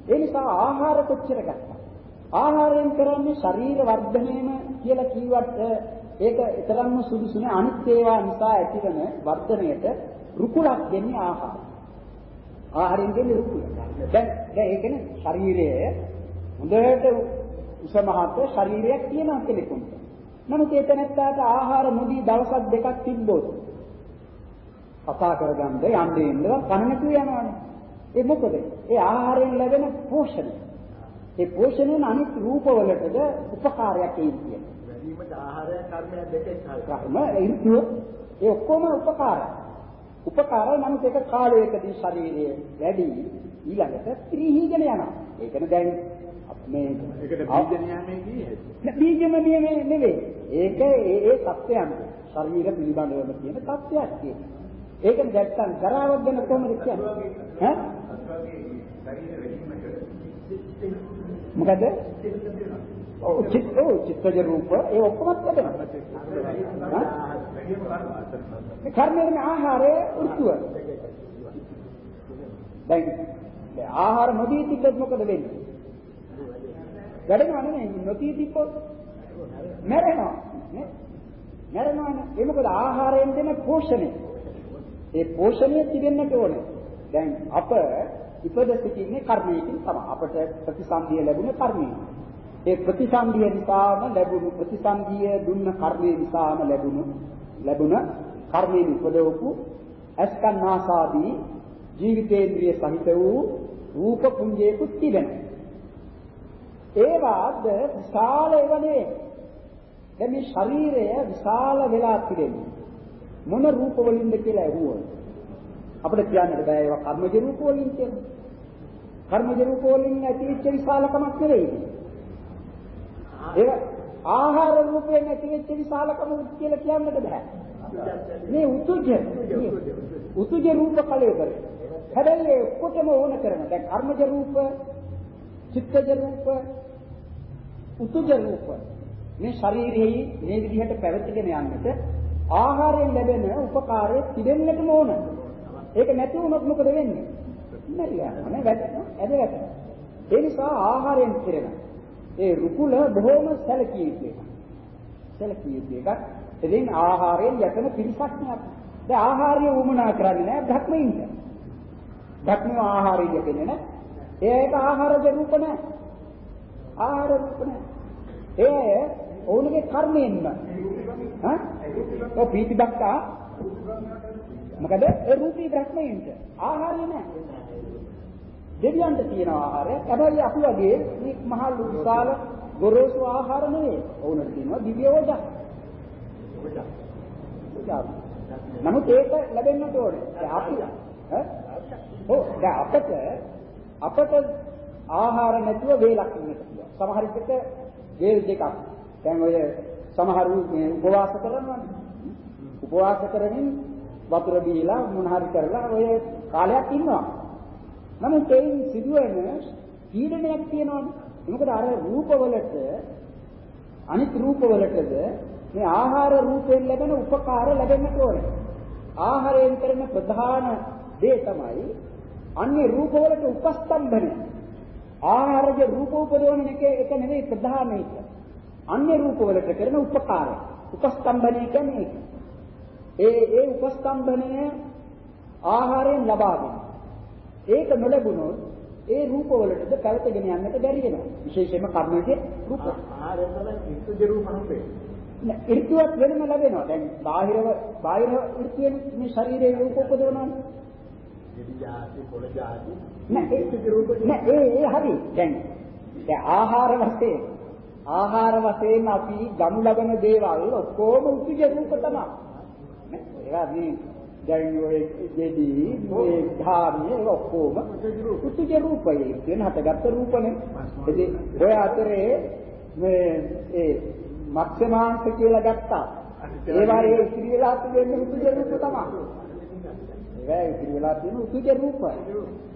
ඒ නිසා ආහාර කොච්චර ගත්තා. ආහාරයෙන් කරන්නේ ශරීර වර්ධනයම කියලා කිව්වට ඒක ඊතරම්ම සුදුසු නෑ අනිත් ඒවා නිසා ඇතිවන වර්ධනයට රුකුලක් දෙන්නේ ආහාර. ආහාරයෙන් දෙන්නේ රුකුල. දැන් දැන් ඒ කියන්නේ ශරීරයේ හොඳට උස මහත් ශරීරයක් තියෙනවා කෙනෙකුට. නමුත් ඒ තැනත්තාට ආහාර නොදී දවසක් දෙකක් තිබ්බොත් කතා කරගන්න යන්නේ ඉන්නව කනනතු යනවානේ. ඒ මොකද? ඒ ආහාරයෙන් ලැබෙන පෝෂණය. ඒ පෝෂණයෙන් අනිත් රූපවලටද උපකාරයක් ඒන්නේ. වැඩිමට ආහාරය කර්මය දෙකේ කර්ම ඒ ඔක්කොම උපකාරයි. උපකාරයි නමුත් ඒක කාලයකදී ශරීරයේ වැඩි ඊළඟට ත්‍රිහිගෙන යනවා. ඒකනේ දැන් මේ ඒකට බීජ නියමයේ කියේ. බීජම නියමයේ නෙවෙයි. ඒක ඒ ඒ සත්‍යයන් ශරීර පිළිබඳවම තියෙන සත්‍යයක් තියෙන. ඒක නැත්තම් ජරාවක් ගැන කොහොමද කියන්නේ? ඈ? මොකද? ඔව් චිත්ත ඔව් චිත්තජ රූප ඒ ඔක්කොම තියෙනවා. මේ කර්මයේ ආහාරයේ උත්තුව. දැන් ආහාර නොදී තිබ්බොත් මොකද වෙන්නේ? වැඩෙනව නෙමෙයි නොදී තිබ්බොත් මැරෙනවා නේ? මැරෙනවනේ ඒ මොකද ආහාරයෙන් දෙන පෝෂණය. ඒ පෝෂණය තිබෙන්නට ඕනේ. දැන් අප ඉපද සිටින්නේ කර්මයකින් තමයි. අපට ප්‍රතිසන්දිය ලැබුණ කර්මයෙන් ඒ ප්‍රතිසන්දිය නිසාම ලැබුණු ප්‍රතිසන්දිය දුන්න කර්මයේ නිසාම ලැබුණු ලැබුණ කර්මයෙන් උපදවපු අස්කන්නාසාදී ජීවිතේන්ද්‍රිය සහිත වූ රූප පුඤ්ජේකුත් තිබෙනවා. ඒවාද විශාල එවනේ දැන් මේ ශරීරය විශාල වෙලා තිබෙන්නේ මොන රූප වලින්ද කියලා ඇහුවොත් අපිට කියන්නට බෑ ඒවා කර්මජ රූප වලින් කියලා. කර්මජ රූප වලින් ඇතිවෙච්ච විශාලකමක් නෙවෙයි. ඒක ආහාර රූපයෙන් ඇතිවෙච්ච විශාලකම කියලා කියන්නට බෑ. මේ උතුජ උතුජ රූප කලේ කරේ. හැබැයි ඒ ඔක්කොටම ඕන කරන දැන් කර්මජ රූප, චිත්තජ රූප, උතුජ රූප මේ ශරීරෙහි මේ විදිහට පැවතගෙන යන්නට ආහාරයෙන් ලැබෙන උපකාරය තිබෙන්නටම ඕන. ඒක නැති වුණොත් මොකද වෙන්නේ? මැරිලා යනවා වැටෙනවා ඇද වැටෙනවා. ඒ නිසා ආහාරයෙන් කෙරෙන ඒ රුකුල බොහොම සැලකිය යුතු එකක්. සැලකිය යුතු එකක්. එදින් ආහාරයෙන් යටන පිරිසක් නෑ. දැන් ආහාරය වුමනා කරන්නේ නෑ ධක්මයින්ට. ධක්මව ආහාරය දෙන්නේ නෑ. ඒක ආහාරජ රූප නෑ. ආහාර රූප නෑ. ඒ ඔවුන්ගේ කර්මයෙන්ම හා ඔය පීති බක්කා මොකද ඒ රූපී බ්‍රහ්මයෙන්ට ආහාරය නැහැ දෙවියන්ට තියෙන ආහාරය හැබැයි අපි වගේ මේ මහා විශාල ගොරෝසු ආහාර නෙවෙයි ඕනට තියෙනවා දිව්‍ය ඕජා පූජාව. නමුත් ඒක ලැබෙන්නට ඕනේ. අපි ඈ? ඔව් දැන් අපට අපට ආහාර නැතුව වේලක් පුළුවන්. සමහර විට වේල් දෙකක්. දැන් ඔය සමහරු මේ උපවාස කරනවානේ. උපවාස කරමින් වතුර බීලා මොන හරි කරලා ඔය කාලයක් ඉන්නවා. නමුත් ඒන් සිදුවෙන පීඩනයක් තියෙනවානේ. මොකද අර රූපවලට අනිත් රූපවලටද මේ ආහාර රූපයෙන් ලැබෙන උපකාර ලැබෙන්නට ඕනේ. ආහාරයෙන් කරන ප්‍රධාන දේ තමයි අන්නේ රූපවලට උපස්තම්භනය. ආහාරජ රූප උපදවන එක එක නෙවෙයි ප්‍රධාන එක. අන්නේ රූපවලට කරන උපකාර. උපස්තම්භනය කියන්නේ. ඒ ඒ උපස්තම්භනය ආහාරයෙන් ලබා දෙනවා. ඒක නොලැබුණොත් ඒ රූපවලටද පැවතගෙන යන්නට බැරි වෙනවා. විශේෂයෙන්ම කර්මයේ රූප. ආහාරයෙන් තමයි ඉස්තු රූප හම්බෙන්නේ. ඍතුවක් වෙනම ලැබෙනවා. දැන් බාහිරව බාහිර ඍතුවෙන් මේ ශරීරයේ රූප උපදවනවානේ. දෙවි જાති, පොළ જાති. නෑ නෑ ඒ ඒ හරි. දැන් දැන් ආහාර වශයෙන් ආහාර වශයෙන් අපි ගනු ලබන දේවල් ඔක්කොම උතුජ රූප තමයි. ඒවා මේ දැන් ඔය දෙදි මේ ධාර්මයේ ඔක්කොම උතුජ රූපයේ කියන හටගත්තු රූපනේ. ඉතින් ඔය අතරේ මේ ඒ මත්ස්‍ය මාංශ කියලා ගත්තා. ඒවා ඒ ඉතිරි වෙලා තියෙන උතුජ රූප තමයි. ඒවා ඉතිරි වෙලා තියෙන උතුජ රූප.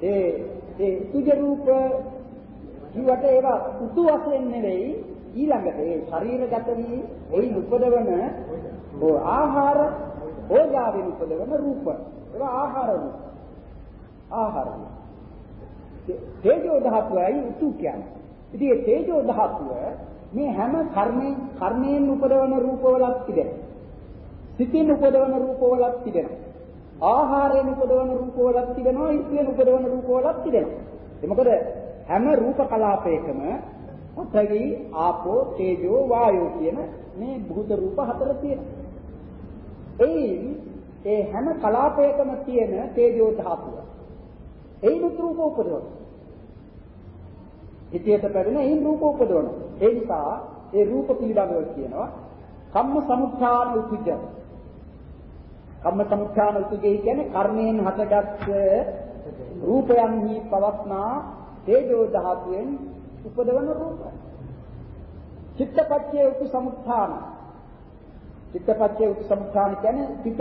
ඒ ඒ උතුජ රූප කිව්වට ඒවා උතු වශයෙන් නෙවෙයි ඊළඟට ඒ ශරීරගත වී එයි උපදවන ඕ ආහාර ඕජාවෙන් උපදවන රූප. ඒවා ආහාර රූප. ආහාර. තේජෝ ධාතුවයි උතු කියන්නේ. ඉතින් මේ තේජෝ ධාතුව මේ හැම කර්මයෙන් කර්මයෙන් උපදවන රූපවලක් තිබෙනවා. සිතින් උපදවන රූපවලක් තිබෙනවා. ආහාරයෙන් උපදවන රූපවලක් තිබෙනවා. ඉස්යෙන් උපදවන රූපවලක් තිබෙනවා. ඒ මොකද හැම රූප කලාපයකම පඨවි, ආපෝ, තේජෝ, වායෝ කියන මේ භූත රූප හතර තියෙනවා. එයින් ඒ හැම කලාපයකම තියෙන තේජෝ ධාතුව. එයින් රූප උපදවනවා. හිතේට පැරෙන එයින් රූප උපදවනවා. ඒ නිසා ඒ රූප පිළිබඳව කියනවා කම්ම සමුත්ථාන උපජ්ජ. කම්ම සමුත්ථාන උපජ්ජය කියන්නේ කර්මයෙන් හටගත් රූපයන්හි පවස්නා තේජෝ ධාතුවෙන් උපදවන රූප. චිත්තපච්චේ උපසමුත්ථාන. චිත්තපච්චේ උපසමුත්ථාන කියන්නේ සිත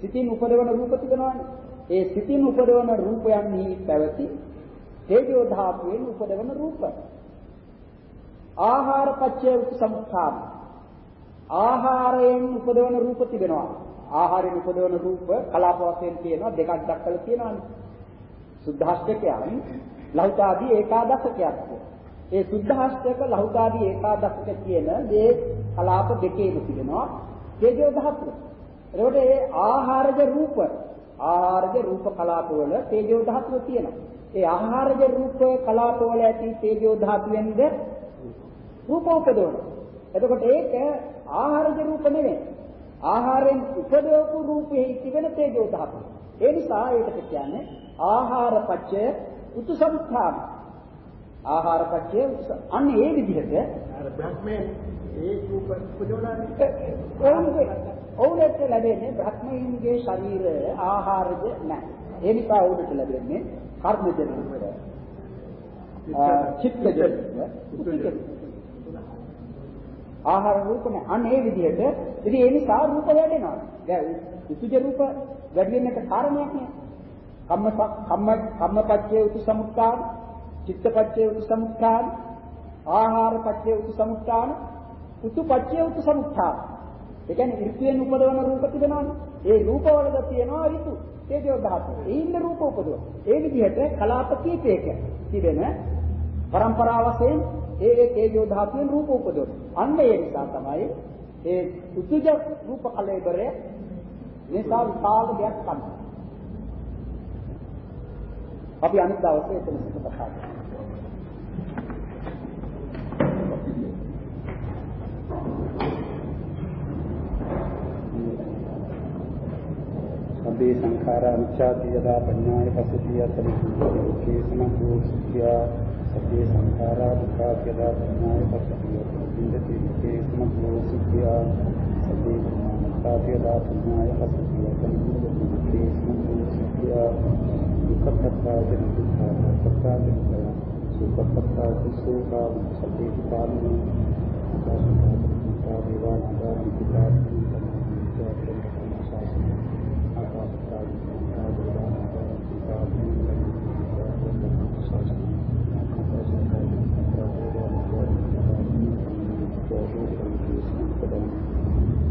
සිතින් උපදවන රූප තිබෙනවානේ. ඒ සිතින් උපදවන රූපයන්හි පැවති තේජෝ ධාතුවෙන් උපදවන රූප. ආහාර පච්චේ උපසමුත්ථාන. ආහාරයෙන් උපදවන රූප තිබෙනවා. ආහාරයෙන් උපදවන රූප කලාප වශයෙන් තියෙනවා දෙකක් දක්වලා තියෙනවානේ. සුද්ධාෂ්ටකයන් ලෞතාදී ඒකාදශකයක් ඒ සුද්ධාෂ්ටක ලෞතාදී ඒකාදශක කියන මේ කලාප දෙකේම තිබෙනවා තේජෝ ධාතුව. එතකොට ඒ ආහාරජ රූප ආහාරජ රූප කලාප වල තේජෝ ධාතුව තියෙනවා. ඒ ආහාරජ රූප කලාප වල ඇති තේජෝ ධාතුවෙන්ද රූප උපදවනවා. එතකොට ඒක ආහාරජ රූප නෙවෙයි. ආහාරයෙන් උපදවපු රූපෙහි තිබෙන තේජෝ ධාතුව. ඒ නිසා ඒකට කියන්නේ ආහාර පච්චය උතුසම්ඛාන ආහාර පච්චය අන්න ඒ විදිහට අර බ්‍රහ්මයේ ඒ රූප ඔවුන්ගේ ඔවුන්ට ලැබෙන්නේ බ්‍රහ්මයින්ගේ ශරීර ආහාරජ නැහැ. ඒ නිසා ඔවුන්ට ලැබෙන්නේ කර්මජ රූප. චිත්තජ රූප. ආහාර රූප නැහැ. අන්න ඒ විදිහට ඉතින් ඒ නිසා රූප වැඩෙනවා. දැන් උතුජ රූප වැඩි වෙන්නට කාරණයක් නෑ. කම්ම කම්ම කම්මපච්චේ උපසමුත්තාන, චිත්තපච්චේ උපසමුත්තාන, ආහාරපච්චේ උපසමුත්තාන, උතුපච්චේ උපසමුත්තාන. ඒ කියන්නේ ඍතුයෙන් උපදවන රූප තිබෙනවානේ. ඒ රූපවලද තියෙනවා ඍතු. තේජෝ ධාතු. ඒ ඉන්න රූප උපදව. ඒ විදිහට කලාප කීපයක තිබෙන પરම්පරා වශයෙන් ඒ ඒ තේජෝ ධාතුවෙන් රූප උපදවන. අන්න ඒ නිසා තමයි ඒ උතුජ රූප කලෙබරේ නිසා විශාල දෙයක් ගන්නවා. අපි අනිත් දවසේ එතන සිට කතා කරමු. සම්පේ සංඛාරා අනිච්චාති යදා පඤ්ඤාය පස්සති අතරිකේ සමග්ගෝ සුඛ්‍යා සබ්බේ සංඛාරා දුක්ඛාති යදා පඤ්ඤාය පස්සති අතරිකේ සුඛේ සමග්ගෝ සුඛ්‍යා සබ්බේ සංඛාරාති යදා පඤ්ඤාය පස්සති අතරිකේ සමග්ගෝ සුඛ්‍යා දුක්ඛපත්තාති දුක්ඛපත්තාති සුඛපත්තාති සෝකා සබ්බේ කාමී සබ්බේ දේවානාගාමිකාති